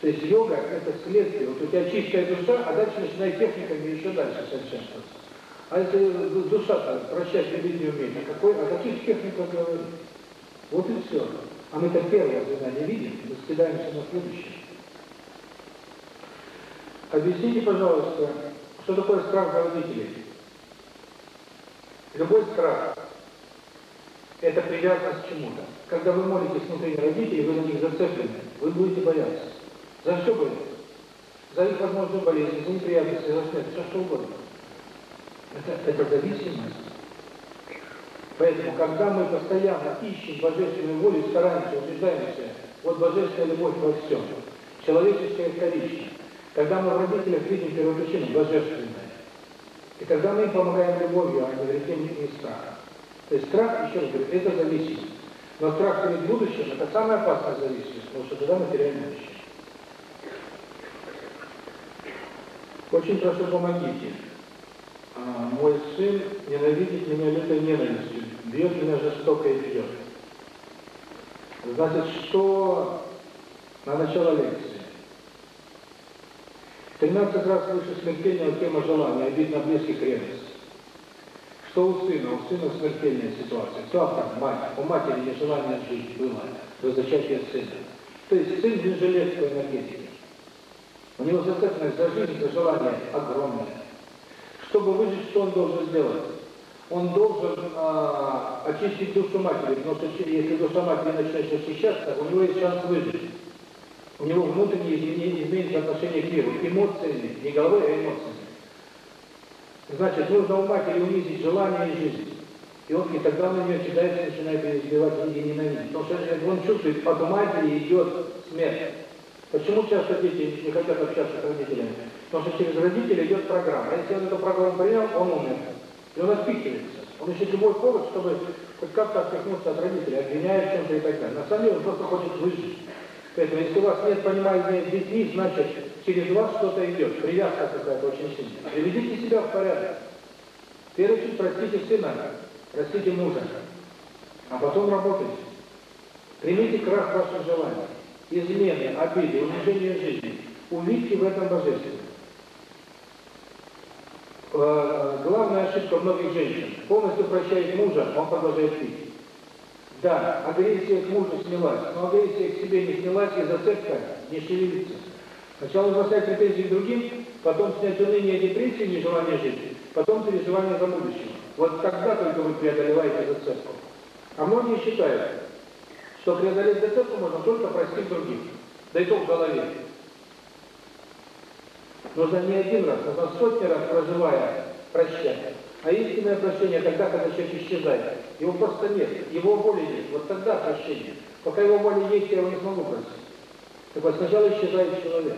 То есть йога – это следствие. Вот у тебя чистая душа, а дальше начинает техниками еще дальше совершенствоваться. А если душа-то прощать любить не умеет, а, какой, о каких техниках говорит? Вот и все. А мы-то первое не видим, мы скидаемся на следующее. Объясните, пожалуйста, что такое страх родителей? Любой страх – это привязанность к чему-то. Когда вы молитесь внутри родителей, вы на них зацеплены, вы будете бояться. За что бояться? За их возможную болезнь, за неприятности, за смерть, все что угодно. Это, это зависимость. Поэтому, когда мы постоянно ищем божественную волю, стараемся, убеждаемся, вот божественная любовь во всем, человеческое вторично. Когда мы в родителях видим первопричину, божественное. И когда мы им помогаем любовью, а не грехем и страхом. То есть страх, еще раз говорю, это зависимость. Но страх перед будущим – это самая опасная зависимость, потому что тогда мы теряем будущее. Очень прошу, помогите. А, мой сын ненавидит меня лютой ненавистью, бьет меня жестоко и бьет. Значит, что на начало лекции? 13 раз выше смертельного тема желания, обид на близких ревность. что у сына, у сына смертельная ситуация. Кто там, мать? У матери нежелание жить было до зачатия сына. То есть сын не желез по энергетике. У него зацепленность за жизнь, за желание огромное. Чтобы выжить, что он должен сделать? Он должен а, очистить душу матери, потому что если душа матери начнет очищаться, у него есть шанс выжить. У него внутренние изменения, изменится отношение к миру, эмоциями, не головой, а эмоциями. Значит, нужно у матери унизить желание и жизнь. И он и тогда на нее кидается, начинает избивать и ненавидеть. Потому что он чувствует, от матери идет смерть. Почему часто дети не хотят общаться с родителями? Потому что через родителей идет программа. Если он эту программу принял, он умер. И он отпихивается. Он ищет любой повод, чтобы хоть как-то отпихнуться от родителей, обвиняет в чем-то и так далее. На самом деле он просто хочет выжить. Поэтому если у вас нет понимания с значит через вас что-то идет, привязка какая-то очень сильная. Приведите себя в порядок. В первую простите сына, простите мужа, а потом работайте. Примите крах ваших желаний, измены, обиды, унижение жизни. Увидьте в этом божественное. Э, главная ошибка многих женщин. Полностью прощает мужа, он продолжает пить. Да, агрессия к мужу снялась, но агрессия к себе не снялась, и зацепка не шевелится. Сначала бросать претензии к другим, потом снять уныние, депрессию, нежелание жить, потом переживание за будущее. Вот тогда только вы преодолеваете зацепку. А многие считают, что преодолеть зацепку можно только простить других. Да и то в голове. Нужно не один раз, а сотни раз проживая прощать. А истинное прощение тогда, когда человек исчезает. Его просто нет, его воли нет. Вот тогда прощение. Пока его воля есть, я его не смогу простить. Так вот сначала исчезает человек.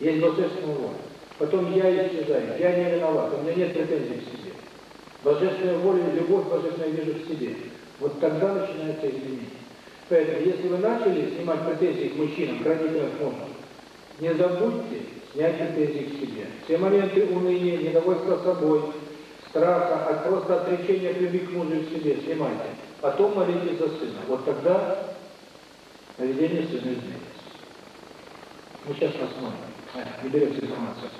Есть божественная воля. Потом я исчезаю, я не виноват, у меня нет претензий к себе. Божественная воля, любовь божественная вижу в себе. Вот тогда начинается изменение. Поэтому, если вы начали снимать претензии к мужчинам, к родителям мужа, не забудьте снять претензии к себе. Все моменты уныния, недовольства собой, страха, от просто отречения от любви к мужу и к себе снимайте. Потом молитесь за сына. Вот тогда поведение сына изменится. Мы сейчас посмотрим. Не берется информация.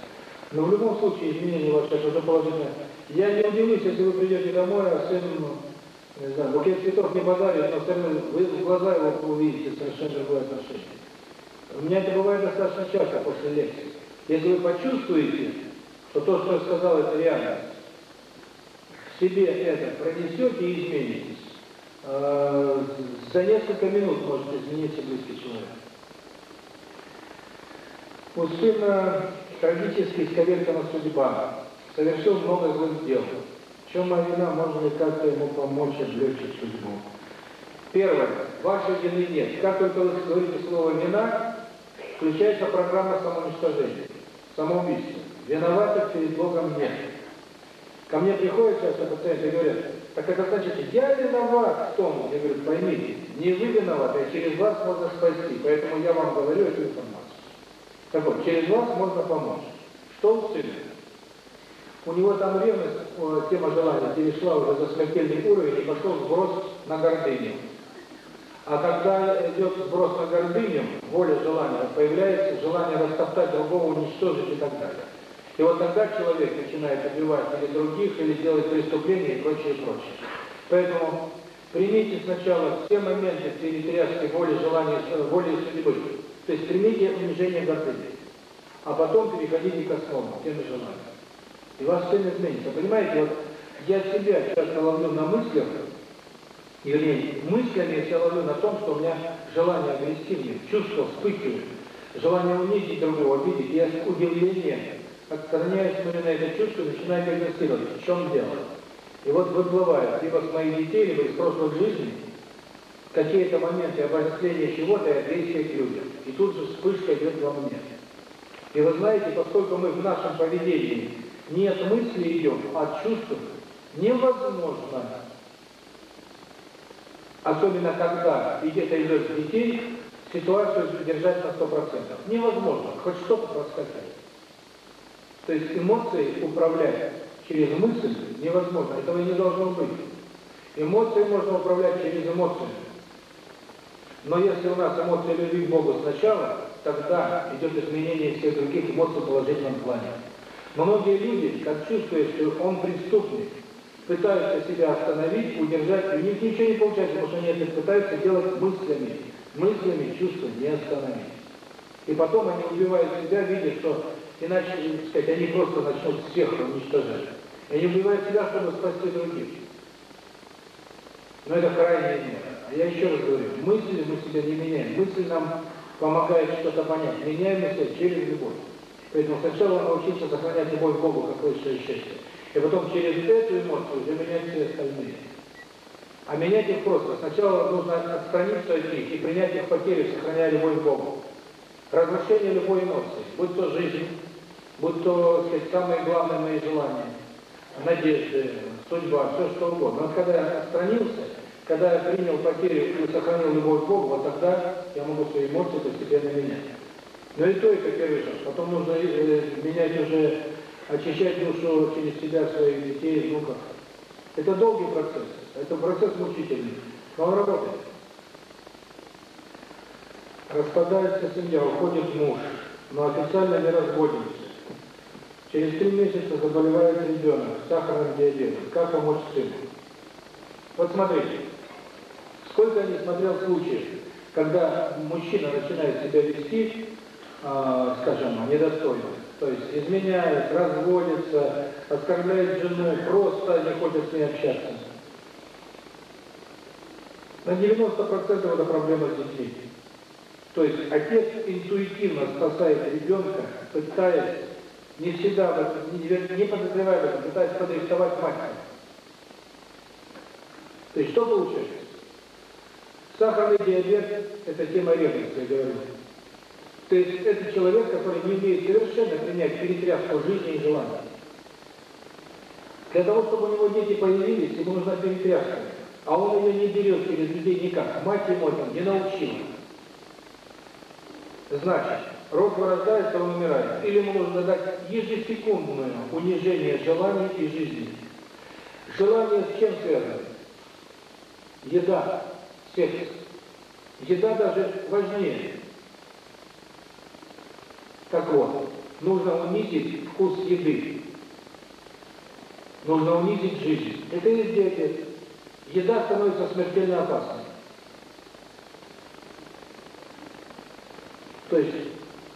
Но в любом случае изменение ваше это уже положительное. Я не удивлюсь, если вы придете домой, а сын, не знаю, букет цветов не подарит, но равно вы в глаза его увидите совершенно другое отношение. У меня это бывает достаточно часто после лекции. Если вы почувствуете, что то, что я сказал, это реальность, себе это пронесете и изменитесь, э, за несколько минут может измениться близкий человек. У сына трагически исковеркана судьба, совершил много злых дел. В чем моя вина, можно ли как-то ему помочь облегчить судьбу? Первое. Вашей вины нет. Как только вы говорите слово «вина», включается программа самоуничтожения, самоубийства. Виноватых перед Богом нет. Ко мне приходят часто пациенты и говорят, так это значит, я виноват в том, я говорю, поймите, не вы виноваты, а через вас можно спасти, поэтому я вам говорю эту информацию. Так вот, через вас можно помочь. Что у сына? У него там ревность, тема желания перешла уже за смертельный уровень и пошел сброс на гордыню. А когда идет сброс на гордыню, воля желания, появляется желание растоптать другого, уничтожить и так далее. И вот тогда человек начинает убивать или других, или делать преступления и прочее, прочее. Поэтому примите сначала все моменты территориальной воли, желания, воли и судьбы. То есть примите унижение гордыни. А потом переходите к основам, тем желаниям. И вас все изменится. Понимаете, вот я себя часто ловлю на мыслях, вернее, мыслями я себя ловлю на том, что у меня желание агрессивное, чувство вспыхивает, желание унизить другого, обидеть, я с удивлением отстраняюсь смотрю на это чувство и начинаю диагностировать, в чем дело. И вот выплывает либо с моих детей, либо из прошлых жизней какие-то моменты обострения чего-то и агрессия к людям. И тут же вспышка идет во мне. И вы знаете, поскольку мы в нашем поведении не от мысли идем, а от чувств, невозможно, особенно когда где-то идет детей, ситуацию держать на 100%. Невозможно, хоть что-то проскакивает. То есть эмоции управлять через мысль невозможно, этого не должно быть. Эмоции можно управлять через эмоции. Но если у нас эмоции любви к Богу сначала, тогда идет изменение всех других эмоций в положительном плане. Многие люди, как чувствуют, что он преступник, пытаются себя остановить, удержать, у них ничего не получается, потому что они это пытаются делать мыслями. Мыслями чувства не остановить. И потом они убивают себя, видя, что иначе, так сказать, они просто начнут всех уничтожать. И они убивают себя, чтобы спасти других. Но это крайняя мера. А я еще раз говорю, мысли мы себя не меняем. Мысль нам помогает что-то понять. Меняем мы себя через любовь. Поэтому сначала научиться сохранять любовь к Богу, как высшее счастье. И потом через эту эмоцию уже менять все остальные. А менять их просто. Сначала нужно отстраниться от них и принять их потерю, сохраняя любовь к Богу. Разрушение любой эмоции, будь то жизнь, будь то, сказать, самые главные мои желания, надежды, судьба, все что угодно. Но когда я отстранился, когда я принял потерю и сохранил любовь к Богу, вот тогда я могу свои эмоции постепенно менять. Но и то это первый шаг. Потом нужно э, менять уже, очищать душу через себя, своих детей, внуков. Это долгий процесс. Это процесс мучительный. Но он работает. Распадается семья, уходит муж, но официально не разводимся. Через три месяца заболевает ребенок, сахарным диабетом. Как помочь сыну? Вот смотрите, сколько я не смотрел случаев, когда мужчина начинает себя вести э, скажем, недостойно. То есть изменяет, разводится, оскорбляет жену, просто не хочет с ней общаться. На 90% это проблема с детьми. То есть отец интуитивно спасает ребенка, пытаясь, не всегда, не, не подозревая об этом, пытаясь подрихтовать мать. То есть что получается? Сахарный диабет – это тема ревности, я говорю. То есть это человек, который не умеет совершенно принять перетряску жизни и желаний. Для того, чтобы у него дети появились, ему нужна перетряска. А он ее не берет через людей никак. Мать ему там не научила. Значит, род вырождается, он умирает. Или ему нужно дать ежесекундное унижение желаний и жизни. Желание с чем связано? Еда, секс. Еда даже важнее. Так вот, нужно унизить вкус еды. Нужно унизить жизнь. Это и есть диабет. Еда становится смертельно опасной. То есть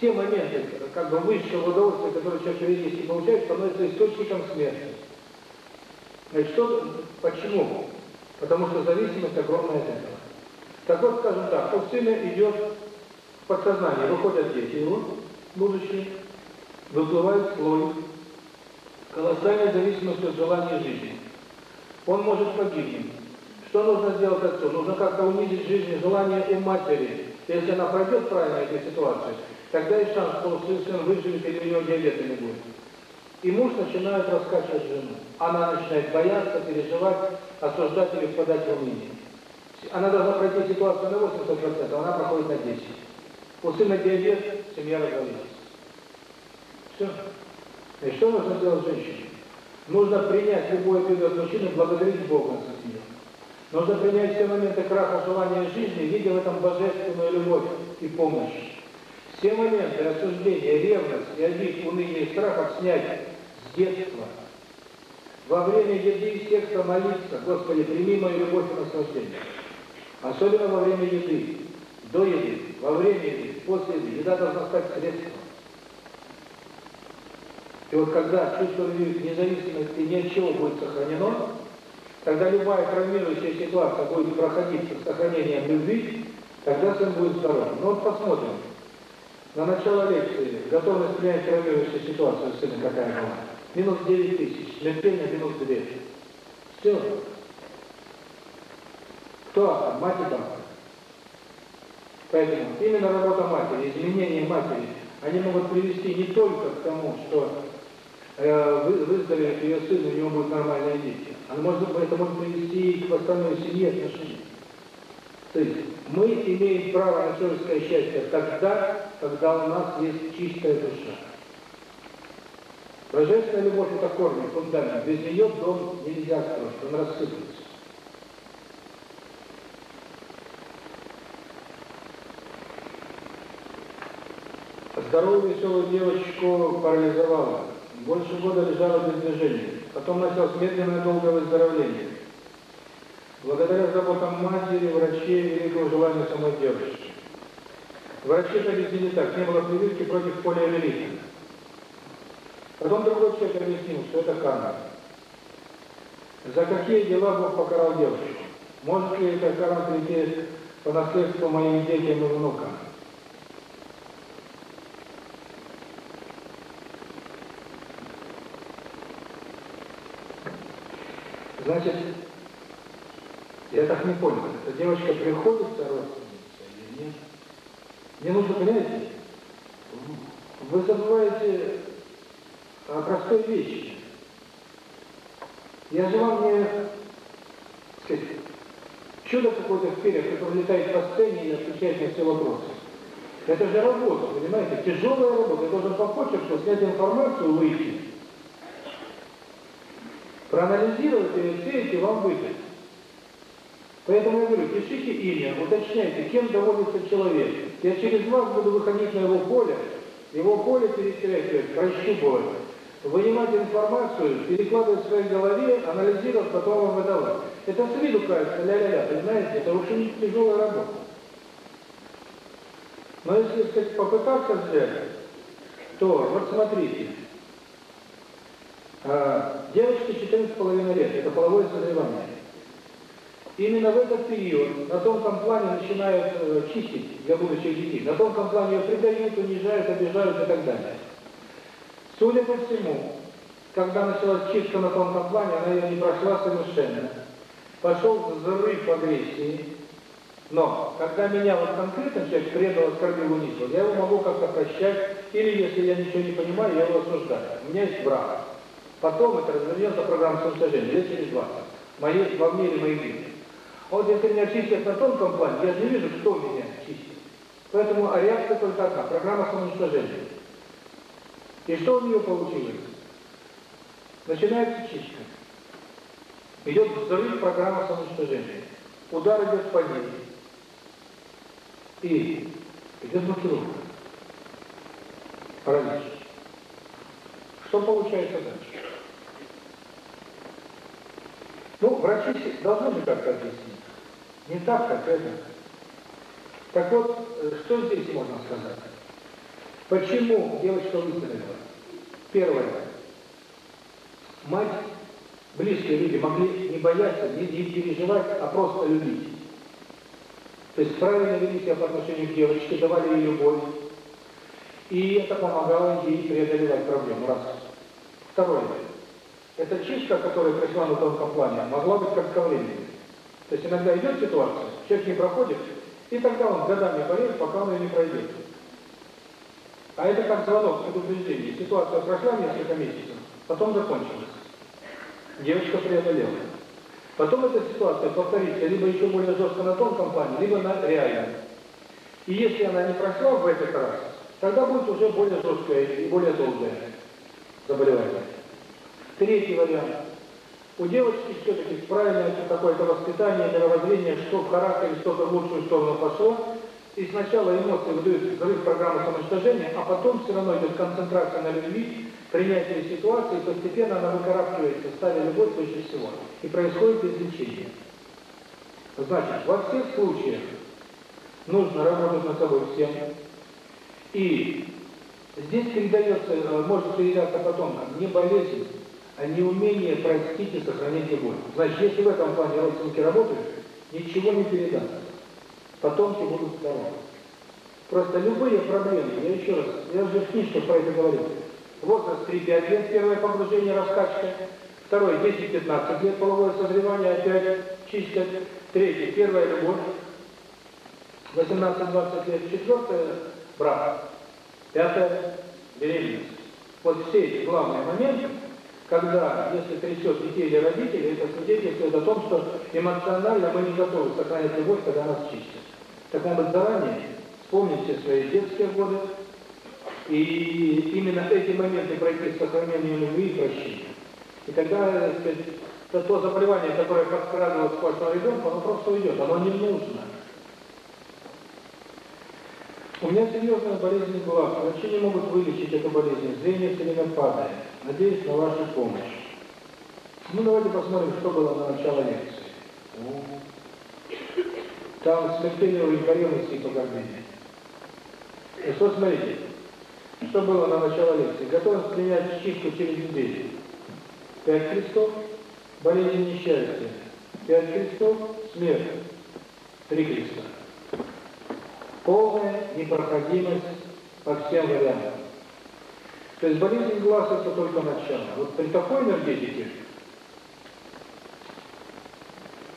те моменты, как бы высшего удовольствия, которые человек периодически получает, становятся источником смерти. Значит, что, почему? Потому что зависимость огромная от этого. Так вот, скажем так, сына идет подсознание, выходят дети его, будущее, выплывает слой колоссальной зависимости от желания жизни. Он может погибнуть. Что нужно сделать отцу? Нужно как-то унизить жизнь желание у матери. Если она пройдет правильно эту ситуацию, тогда и шанс, что сын выживет или у него диабета не будет. И муж начинает раскачивать жену. Она начинает бояться, переживать, осуждать или впадать в уныние. Она должна пройти ситуацию на 80%, а она проходит на 10%. У сына диабет, семья развалилась. Все. И что нужно сделать женщине? Нужно принять любой период мужчины, благодарить Бога за семью. Нужно принять все моменты краха желания жизни, видя в этом божественную любовь и помощь. Все моменты осуждения, ревность обид, уныния и страхов снять с детства. Во время еды и секса молиться, Господи, прими мою любовь и наслаждение. Особенно во время еды до еды, во время еды, после еды. Еда должна стать средством. И вот когда чувство независимости ни от чего будет сохранено, тогда любая травмирующая ситуация будет проходить с сохранением любви, тогда сын будет здоров. Но вот посмотрим. На начало лекции готовность принять травмирующую ситуацию сына какая была? Минус 9 тысяч, смертельно минус 2. Все. Кто? Мать и папа. Поэтому именно работа матери, изменение матери, они могут привести не только к тому, что э, вы, выздоровеет ее сын, у него будут нормальные дети. Она может, это может привести и к восстановлению семьи отношений. То есть мы имеем право на человеческое счастье тогда, когда у нас есть чистая душа. Божественная любовь – это корни, фундамент. Без нее дом нельзя строить, он рассыпается. Здоровую веселую девочку парализовала. Больше года лежала без движения. Потом началось медленное долгое выздоровление. Благодаря заботам матери, врачей и великому желанию самой девушки. Врачи объяснили так, не было прививки против полиомиелита. Потом другой человек объяснил, что это карма. За какие дела Бог покарал девушку? Может ли эта карма прийти по наследству моим детям и внукам? Значит, я так не понял, эта девочка приходится родственница или нет? Мне нужно, понимаете, вы забываете о простой вещи. Я же вам не, сказать, чудо какое-то вперед, который летает по сцене и отвечает на все вопросы. Это же работа, понимаете, тяжелая работа. Я должен по почерку снять информацию, выйти, проанализировать и все эти вам выдать. Поэтому я говорю, пишите имя, уточняйте, кем доводится человек. Я через вас буду выходить на его поле, его поле перестряхивать, прощупывать, вынимать информацию, перекладывать в своей голове, анализировать, потом вам выдавать. Это с виду кажется, ля-ля-ля, знаете, это очень тяжелая работа. Но если, сказать, попытаться взять, то, вот смотрите, а, девочке 14,5 лет, это половое созревание. Именно в этот период на тонком плане начинают э, чистить для будущих детей. На тонком плане ее предают, унижают, обижают и так далее. Судя по всему, когда началась чистка на тонком плане, она ее не прошла совершенно. Пошел взрыв агрессии. Но, когда меня вот конкретно человек предал, оскорбил, унизил, я его могу как-то прощать, или если я ничего не понимаю, я его осуждаю. У меня есть брак. Потом это развернется программа самосожжения, лет через 20. Мои, во мне или моих детей. А вот если меня чистят на тонком плане, я не вижу, кто меня чистит. Поэтому реакция только одна, программа самоуничтожения. И что у нее получилось? Начинается чистка. Идет взрыв программы самоуничтожения. Удар идет по ней. И идет блокировка. Паралич. Что получается дальше? Ну, врачи должны бы как-то объяснить. Не так, как это. Так вот, э, что здесь можно сказать? Почему девочка выстрелила? Первое. Мать, близкие люди могли не бояться, не, не переживать, а просто любить. То есть правильно вели себя по отношению к девочке, давали ей любовь. И это помогало ей преодолевать проблему. Раз. Второе. Эта чистка, которая пришла на тонком плане, могла быть как коврение. То есть иногда идет ситуация, человек не проходит, и тогда он годами болеет, пока он ее не пройдет. А это как звонок, предупреждение. Ситуация прошла несколько месяцев, потом закончилась. Девочка преодолела. Потом эта ситуация повторится либо еще более жестко на тонком плане, либо на реальном. И если она не прошла в этот раз, тогда будет уже более жесткое и более долгое заболевание. Третий вариант. У девочки все-таки правильное какое-то воспитание, мировоззрение, что в характере, что-то в лучшую сторону пошло, и сначала эмоции выдают взрыв программы самоуничтожения, а потом все равно идет концентрация на любви, принятие ситуации, и постепенно она выкарабкивается, ставя любовь выше всего. И происходит излечение. Значит, во всех случаях нужно работать над собой всем. И здесь передается, может передаться потом, не болезнь, а неумение простить и сохранить любовь. Значит, если в этом плане родственники работают, ничего не передастся. Потомки будут здоровы. Просто любые проблемы, я еще раз, я уже в книжке про это говорил. Возраст 3-5 лет, первое погружение, раскачка. Второе, 10-15 лет, половое созревание, опять чистят. Третье, первая любовь. 18-20 лет. Четвертое, брак. Пятое, беременность. Вот все эти главные моменты, когда, если трясет детей или родителей, это свидетельствует о том, что эмоционально мы не готовы сохранять любовь, когда нас чистят. Так быть заранее вспомнить все свои детские годы, и именно эти моменты пройти с сохранением любви и прощения. И тогда, сказать, то, то заболевание, которое подкрадывалось к вашему ребенку, оно просто уйдет, оно не нужно. У меня серьезная болезнь глаз, врачи не могут вылечить эту болезнь, зрение все время падает. Надеюсь на вашу помощь. Ну, давайте посмотрим, что было на начало лекции. Там смертельная удовлетворенность и погордение. И что смотрите, что было на начало лекции? Готовность принять чистку через неделю. Пять крестов, болезнь несчастья. Пять крестов, смерть. Три креста. Полная непроходимость по всем вариантам. То есть болезнь глаз это только начало. Вот при такой энергетике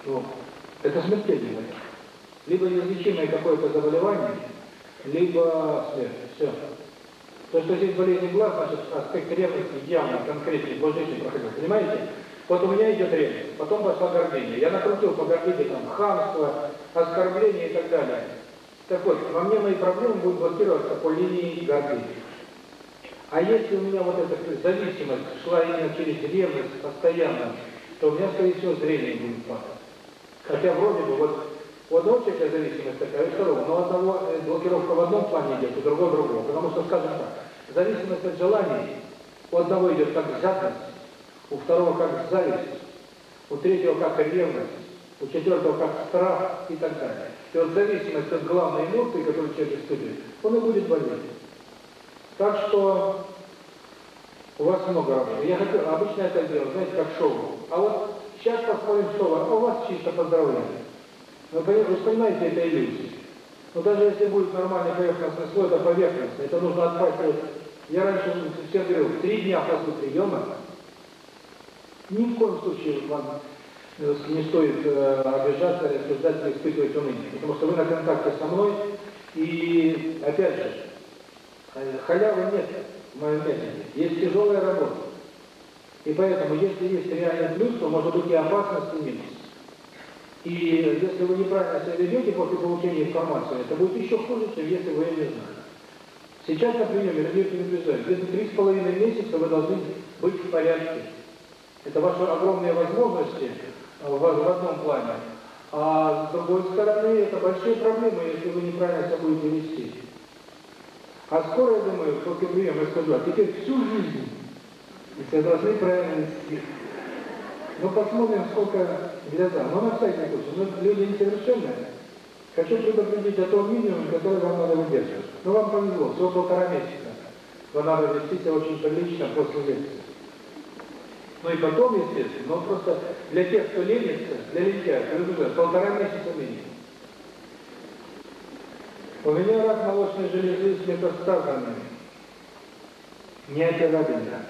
ну, это смертельный вариант. Либо неизлечимое какое-то заболевание, либо смерть. Все. То, что здесь болезнь глаз, значит, аспект ревности явно, конкретный, по жизни проходил. Понимаете? Вот у меня идет ревность, потом пошла гордыня. Я накрутил по гордыне там хамство, оскорбление и так далее. Так вот, во мне мои проблемы будут блокироваться по линии гордыни. А если у меня вот эта зависимость шла именно через ревность постоянно, то у меня, скорее всего, зрение будет падать. Хотя вроде бы вот у одного человека зависимость такая, у второго, но одного блокировка в одном плане идет, у другого другого. Потому что, скажем так, зависимость от желаний у одного идет как жадность, у второго как зависть, у третьего как ревность, у четвертого как страх и так далее. И вот зависимость от главной эмоции, которую человек испытывает, он и будет болеть. Так что у вас много работы. Я хочу, обычно это делаю, знаете, как шоу. А вот сейчас посмотрим шоу, а у вас чисто поздравление. Вы, вы понимаете, это иллюзия. Но даже если будет нормальный поверхностный слой, это поверхностный, это нужно отпахивать. Я раньше всем говорил, три дня после приема, ни в коем случае вам не стоит э, обижаться, рассуждать или испытывать уныние. Потому что вы на контакте со мной, и, опять же, э, халявы нет в моем методе. Есть тяжелая работа. И поэтому, если есть реальный плюс, то может быть и опасность, и минус. И если вы неправильно себя ведете после получения информации, это будет еще хуже, чем если вы ее не знаете. Сейчас, например, я предупреждаю, где-то три с половиной месяца вы должны быть в порядке. Это ваши огромные возможности в, в одном плане. А с другой стороны, это большие проблемы, если вы неправильно себя будете вести. А скоро, я думаю, после приема я скажу, а теперь всю жизнь вы себя должны правильно вести. Ну, посмотрим, сколько для Но на всякий случай, мы люди несовершенные. Хочу предупредить о том минимуме, который вам надо выдерживать. Ну, вам повезло, всего полтора месяца. Вы надо вести себя очень прилично после лекции. Ну и потом, естественно, но просто для тех, кто ленится, для лентяев, полтора месяца минимум. У меня рак молочной железы с метастазами. Неоперабельно.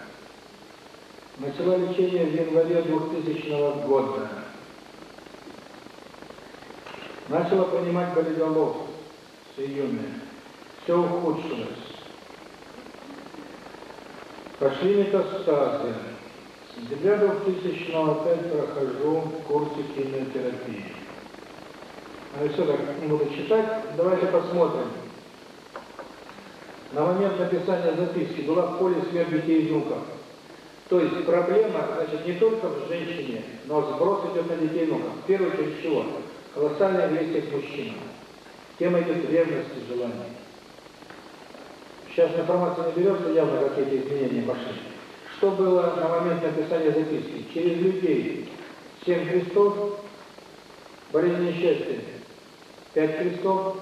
Начала лечение в январе 2000 года. Начала принимать болидолов с июня. Все ухудшилось. Пошли метастазы. С сентября 2000 опять прохожу курсы химиотерапии. А все так не буду читать. Давайте посмотрим. На момент написания записки была в поле смерть детей и внуков. То есть проблема, значит, не только в женщине, но сброс идет на детей много. В первую очередь чего? Колоссальная агрессия к мужчинам. Тема идет ревности, желания. Сейчас информация не берется, явно какие-то изменения пошли. Что было на момент написания записки? Через людей семь крестов, болезнь несчастья, пять крестов,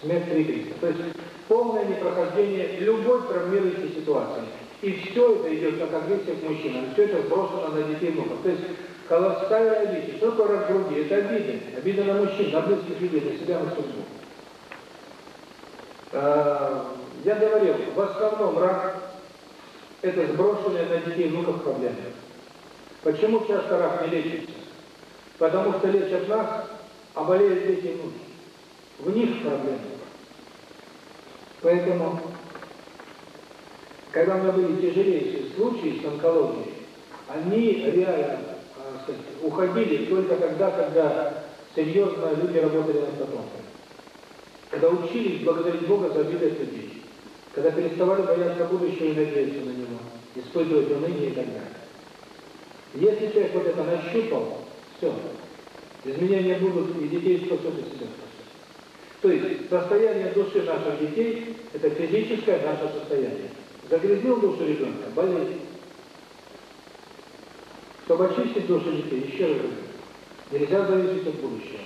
смерть три креста. То есть полное непрохождение любой травмирующей ситуации. И все это идет как агрессия к мужчинам, все это сброшено на детей внуков. То есть колоссальная обида. Что такое рак груди? Это обида. Обида на мужчин, на близких людей, на себя, на судьбу. Я говорил, в основном рак – это сброшенные на детей внуков проблемы. Почему часто рак не лечится? Потому что лечат нас, а болеют дети и внуки. В них проблемы. Поэтому когда у меня были тяжелейшие случаи с онкологией, они реально а, сказать, уходили только тогда, когда серьезно люди работали над потомками. Когда учились благодарить Бога за бедных людей. Когда переставали бояться будущего и надеяться на него, испытывать уныние и так далее. Если человек вот это нащупал, все, изменения будут, и детей спасут, и себя спасут. То есть состояние души наших детей – это физическое наше состояние. Загрязнил душу ребенка, болезнь. Чтобы очистить душу детей, еще раз нельзя зависеть от будущего.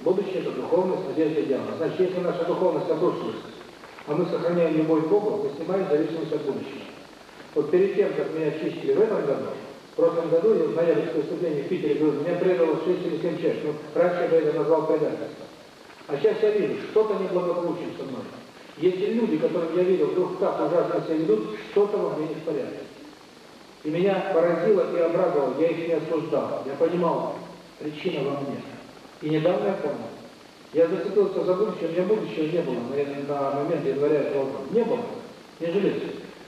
Будущее – это духовность, надежда, диалог. Значит, если наша духовность обрушилась, а мы сохраняем любовь к Богу, мы снимаем зависимость от будущего. Вот перед тем, как меня очистили в этом году, в прошлом году я в ноябрьское выступление в Питере говорю, меня предало 6 или 7 человек. Ну, раньше я это назвал предательством. А сейчас я вижу, что-то неблагополучно со мной. Если люди, которым я видел, вдруг так ужасно себя ведут, что-то во мне не в порядке. И меня поразило и обрадовало, я их не осуждал. Я понимал, причина во мне. И недавно я понял. Я зацепился за будущее, у меня будущего не было на, на момент января этого года. Не было. Не жалею.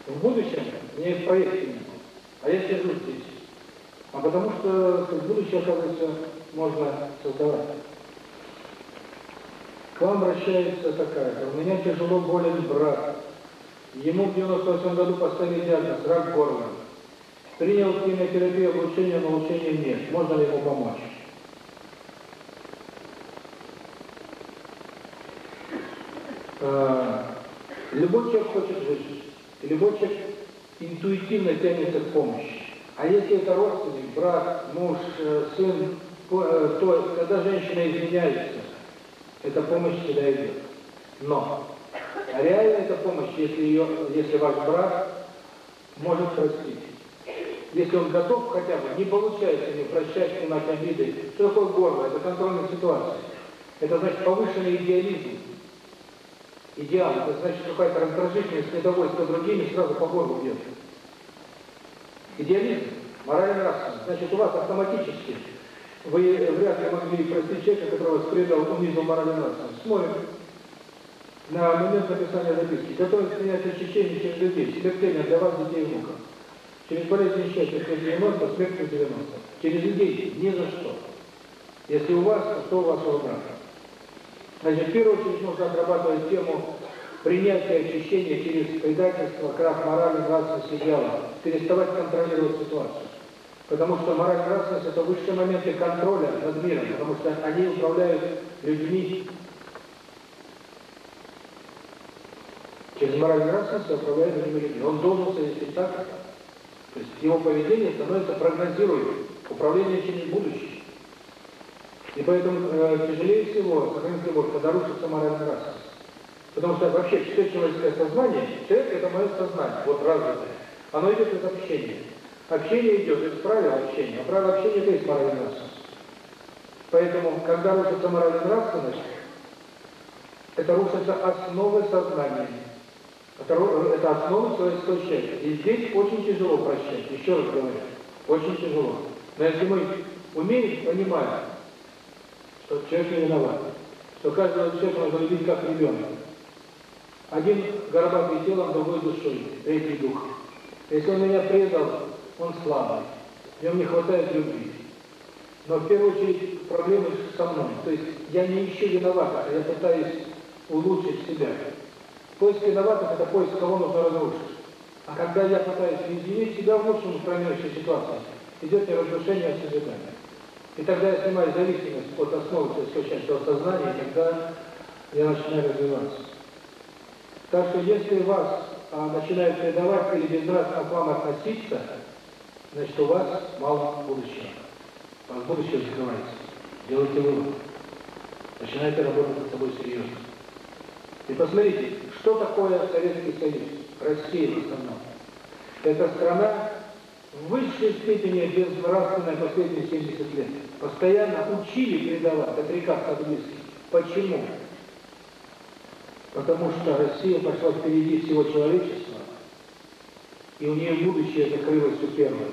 В будущем у меня есть проект не было. А я сижу здесь. А потому что будущее, оказывается, можно создавать. К вам обращается такая, у меня тяжело болен брат. Ему в 98 году поставили диагноз рак горла. Принял химиотерапию, облучение, но улучшения нет. Можно ли ему помочь? Любой человек хочет жить. Любой человек интуитивно тянется к помощи. А если это родственник, брат, муж, сын, то когда женщина изменяется, эта помощь всегда идет. Но реально эта помощь, если ее, если ваш брат может простить. Если он готов хотя бы, не получается не прощать, снимать обиды. Что такое горло? Это контрольная ситуация. Это значит повышенный идеализм. Идеал, это значит какая-то раздражительность, недовольство другими сразу по горлу бьет. Идеализм, моральный нравственность. Значит, у вас автоматически, вы вряд ли могли простить человека, который вас предал, унизил моральный нравственность. Смотрим на момент написания записки. Готовность принять очищение через людей, смертельно для вас, детей и внуков. Через болезнь счастья через 90, смерть через 90. Через людей ни за что. Если у вас, то у вашего брата. Значит, в первую очередь нужно отрабатывать тему принятия очищения через предательство, крах морали, нравственности идеала. Переставать контролировать ситуацию. Потому что мораль нравственность – это высшие моменты контроля над миром, потому что они управляют людьми. Через мораль нравственность управляют людьми. Он должен вести так, то есть его поведение становится прогнозируемым. Управление через будущее. И поэтому э, тяжелее всего сохранить любовь, когда рушится моральная нравственность. Потому что вообще все человеческое сознание, человек это мое сознание, вот развитое. Оно идет из общения. Общение идет из правил общения, а правило общения это есть моральная нравственность. Поэтому, когда рушится моральная нравственность, это рушится основы сознания. Это, это основа человеческого человека. И здесь очень тяжело прощать, еще раз говорю, очень тяжело. Но если мы умеем, понимаем, что не виноват, что каждого человека нужно любить как ребенка. Один горбатый телом, другой душой, третий дух. Если он меня предал, он слабый, в нем не хватает любви. Но в первую очередь проблемы со мной. То есть я не ищу виноватых, а я пытаюсь улучшить себя. Поиск виноватых – это поиск, кого нужно разрушить. А когда я пытаюсь изменить себя в лучшем устраняющей ситуации, идет не разрушение, а созидание. И тогда я снимаю зависимость от основы человеческого сознания, и тогда я начинаю развиваться. Так что если вас а, начинают предавать или безнравственно к вам относиться, значит у вас мало будущего. У будущее закрывается. Делайте вывод. Начинайте работать над собой серьезно. И посмотрите, что такое Советский Союз, Россия в основном. Это страна в высшей степени безнравственная последние 70 лет. Постоянно учили предавать, отрекаться от близких. Почему? Потому что Россия пошла впереди всего человечества, и у нее будущее закрылось у первой.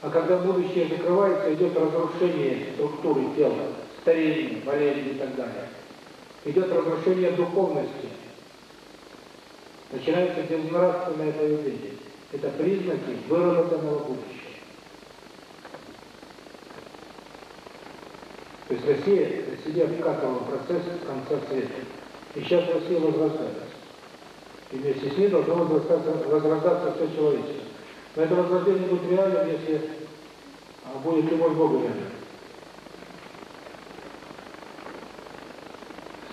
А когда будущее закрывается, идет разрушение структуры тела, старение, болезни и так далее идет разрушение духовности. Начинается безнравственное поведение. Это признаки выработанного будущего. То есть Россия для себя вкатывала процесс конца света. И сейчас Россия возрастается. И вместе с ней должно возрастаться, возрастаться все человечество. Но это возрождение будет реальным, если будет любовь Бога реальным.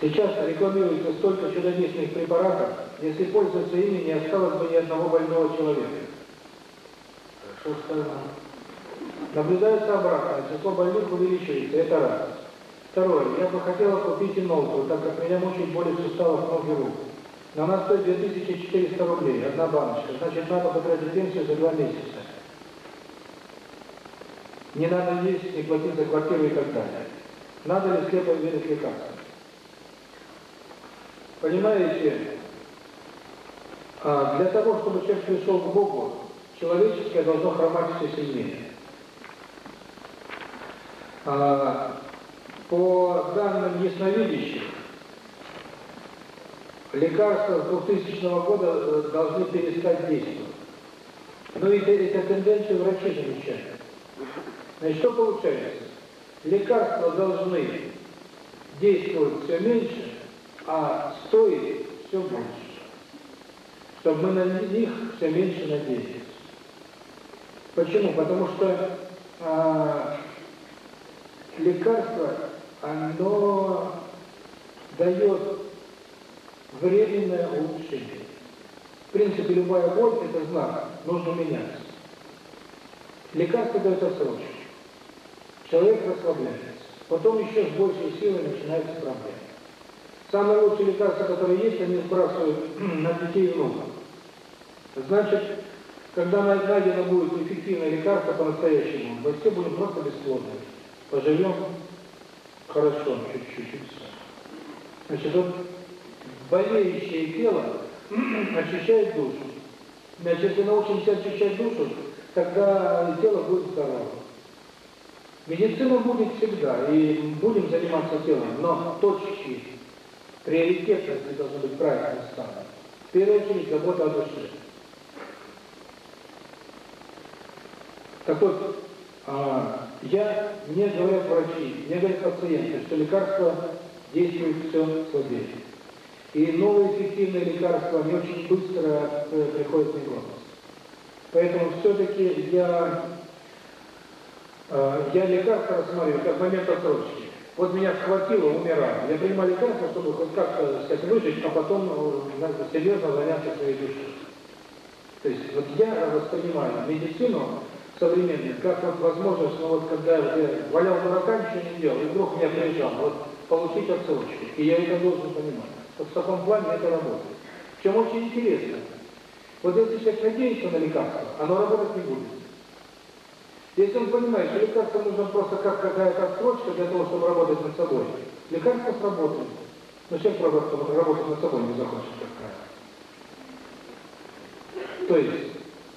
Сейчас рекламируется столько чудодейственных препаратов, если пользоваться ими, не осталось бы ни одного больного человека. Что сказано? Наблюдается обратно, число больных увеличивается, это раз. Второе, я бы хотела купить инолку, так как меня мучает боли в суставах ног и рук. Но она стоит 2400 рублей, одна баночка. Значит, надо потратить пенсию за два месяца. Не надо есть, не платить за квартиру и так далее. Надо ли слепо верить лекарствам? Понимаете, для того, чтобы человек пришел к Богу, человеческое должно хромать все сильнее. По данным ясновидящих, лекарства с 2000 года должны перестать действовать. Но и эту тенденцию врачи замечают. Значит, что получается? Лекарства должны действовать все меньше, а стоит все больше. Чтобы мы на них все меньше надеялись. Почему? Потому что а, лекарство, оно дает временное улучшение. В принципе, любая боль – это знак, нужно меняться. Лекарство дает отсрочку. Человек расслабляется. Потом еще с большей силой начинается проблема. Самые лучшие лекарства, которые есть, они сбрасывают на детей и внуков. Значит, когда найдено будет эффективное лекарство по-настоящему, мы все будем просто бесплодны. Поживем хорошо, чуть-чуть. Значит, вот болеющее тело очищает душу. Значит, если научимся очищать душу, тогда тело будет здоровым. Медицина будет всегда, и будем заниматься телом, но точки приоритетности должны быть правильно расставлены. В первую очередь, забота о душе. Так вот, а, я, мне говорят врачи, мне говорят пациенты, что лекарства действуют все слабее. И новые эффективные лекарства, они очень быстро э, приходят в негодность. Поэтому все-таки я, э, я лекарства рассматриваю как момент отсрочки. Вот меня схватило, умираю. Я принимал лекарства, чтобы хоть как-то, сказать, выжить, а потом э, надо серьезно заняться своей душой. То есть вот я воспринимаю медицину современную, как вот возможность, ну вот когда я валял дурака, ничего не делал, и вдруг меня приезжал, вот получить отсрочку. И я это должен понимать. Вот в таком плане это работает. Чем очень интересно. Вот если человек надеется на лекарство, оно работать не будет. Если он понимает, что лекарство нужно просто как какая-то отсрочка для того, чтобы работать над собой, лекарство сработает. Но человек работать, работать над собой не захочет, как. То есть,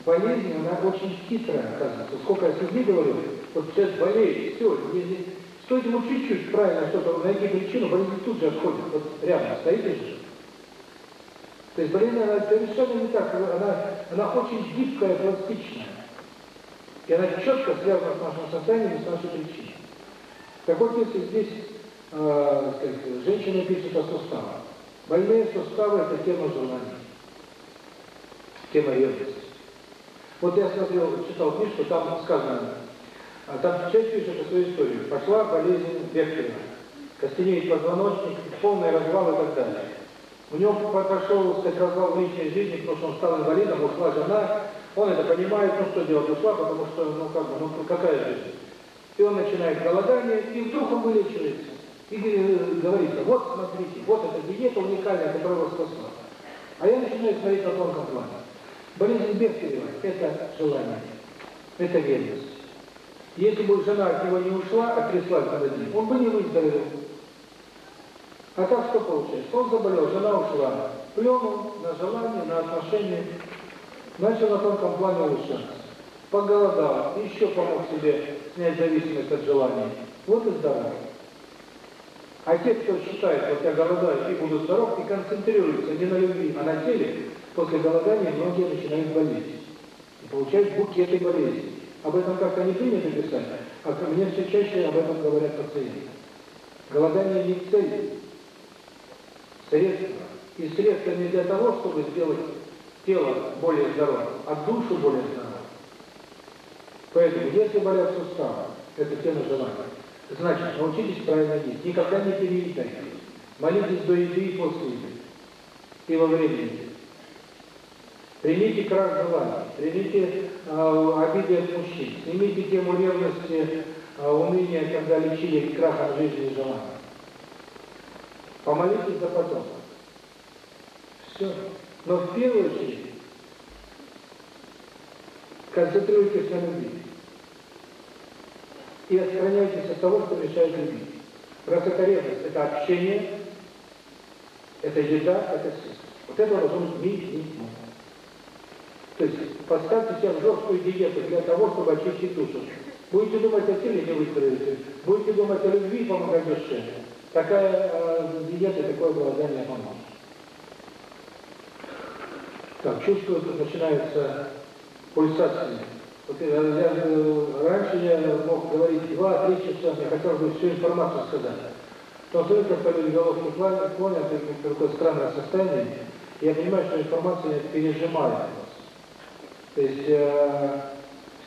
болезнь, она очень хитрая, оказывается. Сколько я себе говорю, вот человек болеет, все, не, стоит ему чуть-чуть правильно что-то найти причину, болезнь тут же отходит, вот рядом стоит и же. То есть болезнь, она совершенно не так, она, она очень гибкая, пластичная. И она четко связана с нашим состоянием и с нашей причиной. Так вот, если здесь, э, сказать, женщина пишет о суставах. Больные суставы – это тема желания, тема ревности. Вот я смотрел, читал книжку, там сказано, там человек пишет эту свою историю. Пошла болезнь Бехтерева, костенеет позвоночник, полный развал и так далее. У него пошел, сказать, развал в личной жизни, потому что он стал инвалидом, ушла жена, он это понимает, ну что делать, ушла, потому что, ну как бы, ну какая жизнь. И он начинает голодание, и вдруг он вылечивается. И говорится, вот смотрите, вот эта диета уникальная, которая вас спасла. А я начинаю смотреть на тонком плане. Болезнь Бехтерева – это желание, это верность. Если бы жена от него не ушла, а тряслась над ним, он бы не выздоровел. А так что получается? Он заболел, жена ушла. Плюнул на желание, на отношения. Начал на тонком плане улучшаться. Поголодал, еще помог себе снять зависимость от желания. Вот и здоров. А те, кто считает, вот я голодаю и буду здоров, и концентрируются не на любви, а на теле, после голодания многие начинают болеть. И получают букеты болезней. Об этом как-то не принято писать, а мне все чаще об этом говорят пациенты. Голодание не цель, средство. И средство не для того, чтобы сделать тело более здоровым, а душу более здоровым. Поэтому, если болят суставы, это тема желания, значит, научитесь правильно есть. Никогда не переедайте. Молитесь до еды и после еды. И во время еды. Примите крах желаний, примите э, обиды от мужчин, снимите тему ревности, э, уныния, когда лечили крахом жизни и желаний. Помолитесь за потом. Все. Но в первую очередь концентрируйтесь на любви. И отстраняйтесь от того, что мешает любви. Это ревность, это общение, это еда, это секс. Вот это должно минимум. То есть поставьте себя в жесткую диету для того, чтобы очистить душу. Будете думать о теле, не выздоровеете. Будете думать о любви, помогать душе. Такая э, диета, такое голодание поможет. Так, чувствую, что начинается пульсация. Вот я, я, раньше я мог говорить 2-3 часа, я хотел бы всю информацию сказать. Но только в головку понял, это такое странное состояние, я понимаю, что информация пережимает вас. То есть э,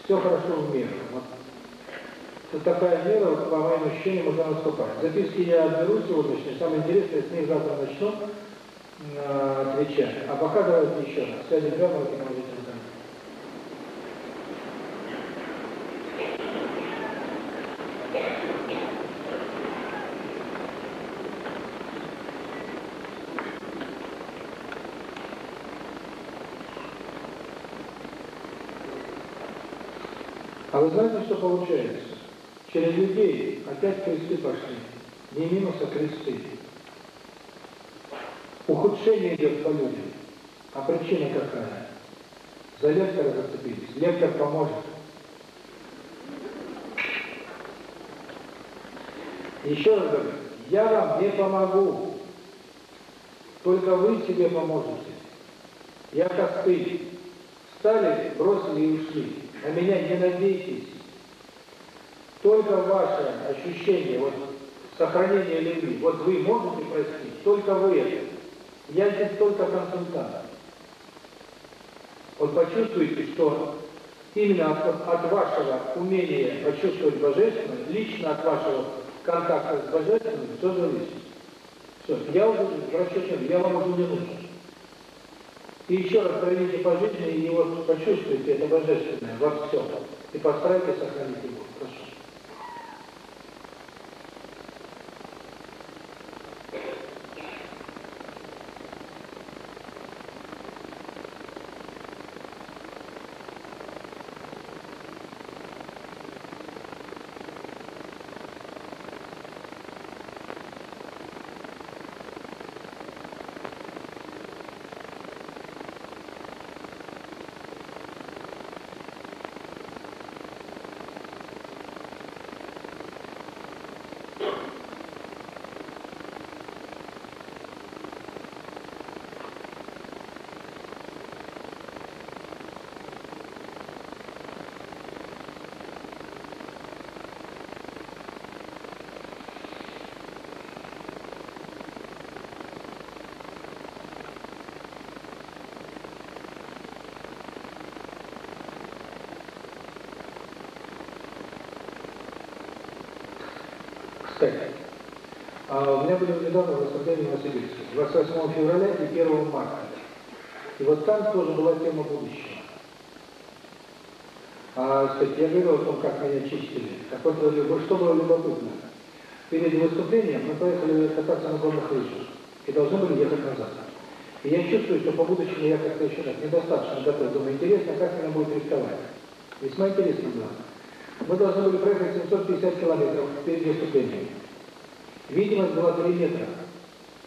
все хорошо в меру. Вот. Это такая мера, по моим ощущениям, уже наступать. Записки я отберу сегодняшние, самое интересное, с них завтра начну э, отвечать. А пока давайте еще раз. Сядем прямо, и можете А вы знаете, что получается? Через людей опять кресты пошли. Не минус, а кресты. Ухудшение идет по людям. А причина какая? За лектора зацепились. Лектор поможет. Еще раз говорю, я вам не помогу. Только вы себе поможете. Я костыль. Встали, бросили и ушли на меня не надейтесь. Только ваше ощущение, вот сохранение любви, вот вы можете простить, только вы это. Я здесь только консультант. Вот почувствуйте, что именно от, от вашего умения почувствовать Божественное, лично от вашего контакта с Божественным, все зависит. Все, я уже в я вам уже не нужен. И еще раз пройдите по жизни и вот почувствуйте это божественное во всем. И постарайтесь сохранить его. Прошу. Кстати, а у меня были недавно выступления в Новосибирске, 28 февраля и 1 марта. И вот там тоже была тема будущего. А, кстати, я говорил о том, как меня чистили. Так вот, что было любопытно. Перед выступлением мы поехали кататься на горных лыжах и должны были ехать назад. И я чувствую, что по будущему я как-то еще так недостаточно готов. Думаю, интересно, как меня будет рисковать. Весьма интересно было. Мы должны были проехать 750 километров перед выступлением. Видимость была 3 метра.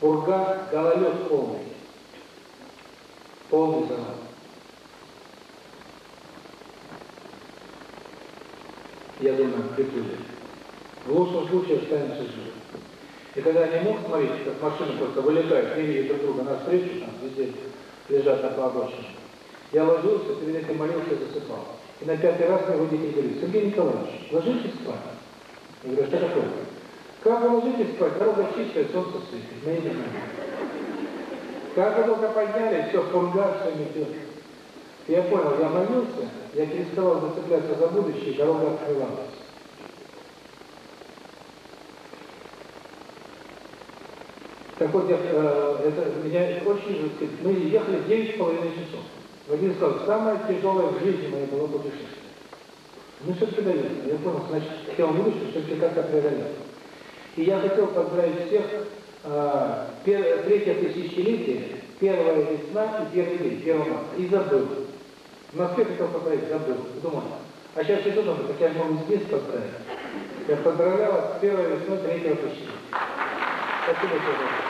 Пурга, гололед полный. Полный завал. Я думаю, прикрыли. В лучшем случае останемся живы. И когда я не мог смотреть, как машины просто вылетают, не видят друг друга навстречу, там везде лежат на обочине, я ложился, перед этим молился и засыпал. И на пятый раз мне водитель говорит, Сергей Николаевич, ложитесь спать. Я говорю, что такое? Как вы ложитесь спать? Дорога чистая, солнце светит, мы едем Как вы только подняли, все, фурга, все метет. Я понял, я молился, я переставал зацепляться за будущее, дорога открывалась. Так вот, я, э, это, меня очень, мы ехали 9,5 часов. Владимир сказал, самое тяжелое в жизни моей было путешествие. Ну, все-таки. Я понял, значит, я увидел, что все-таки как-то преодолел. И я хотел поздравить всех а, пер- третье тысячелетие, первая весна и первый день, 1 марта. И забыл. В Москве хотел поздравить, забыл. Думал. А сейчас сижу, думаю, так я могу здесь поздравить. Я поздравлял вас с первой весной третьего тысячелетия. Спасибо, что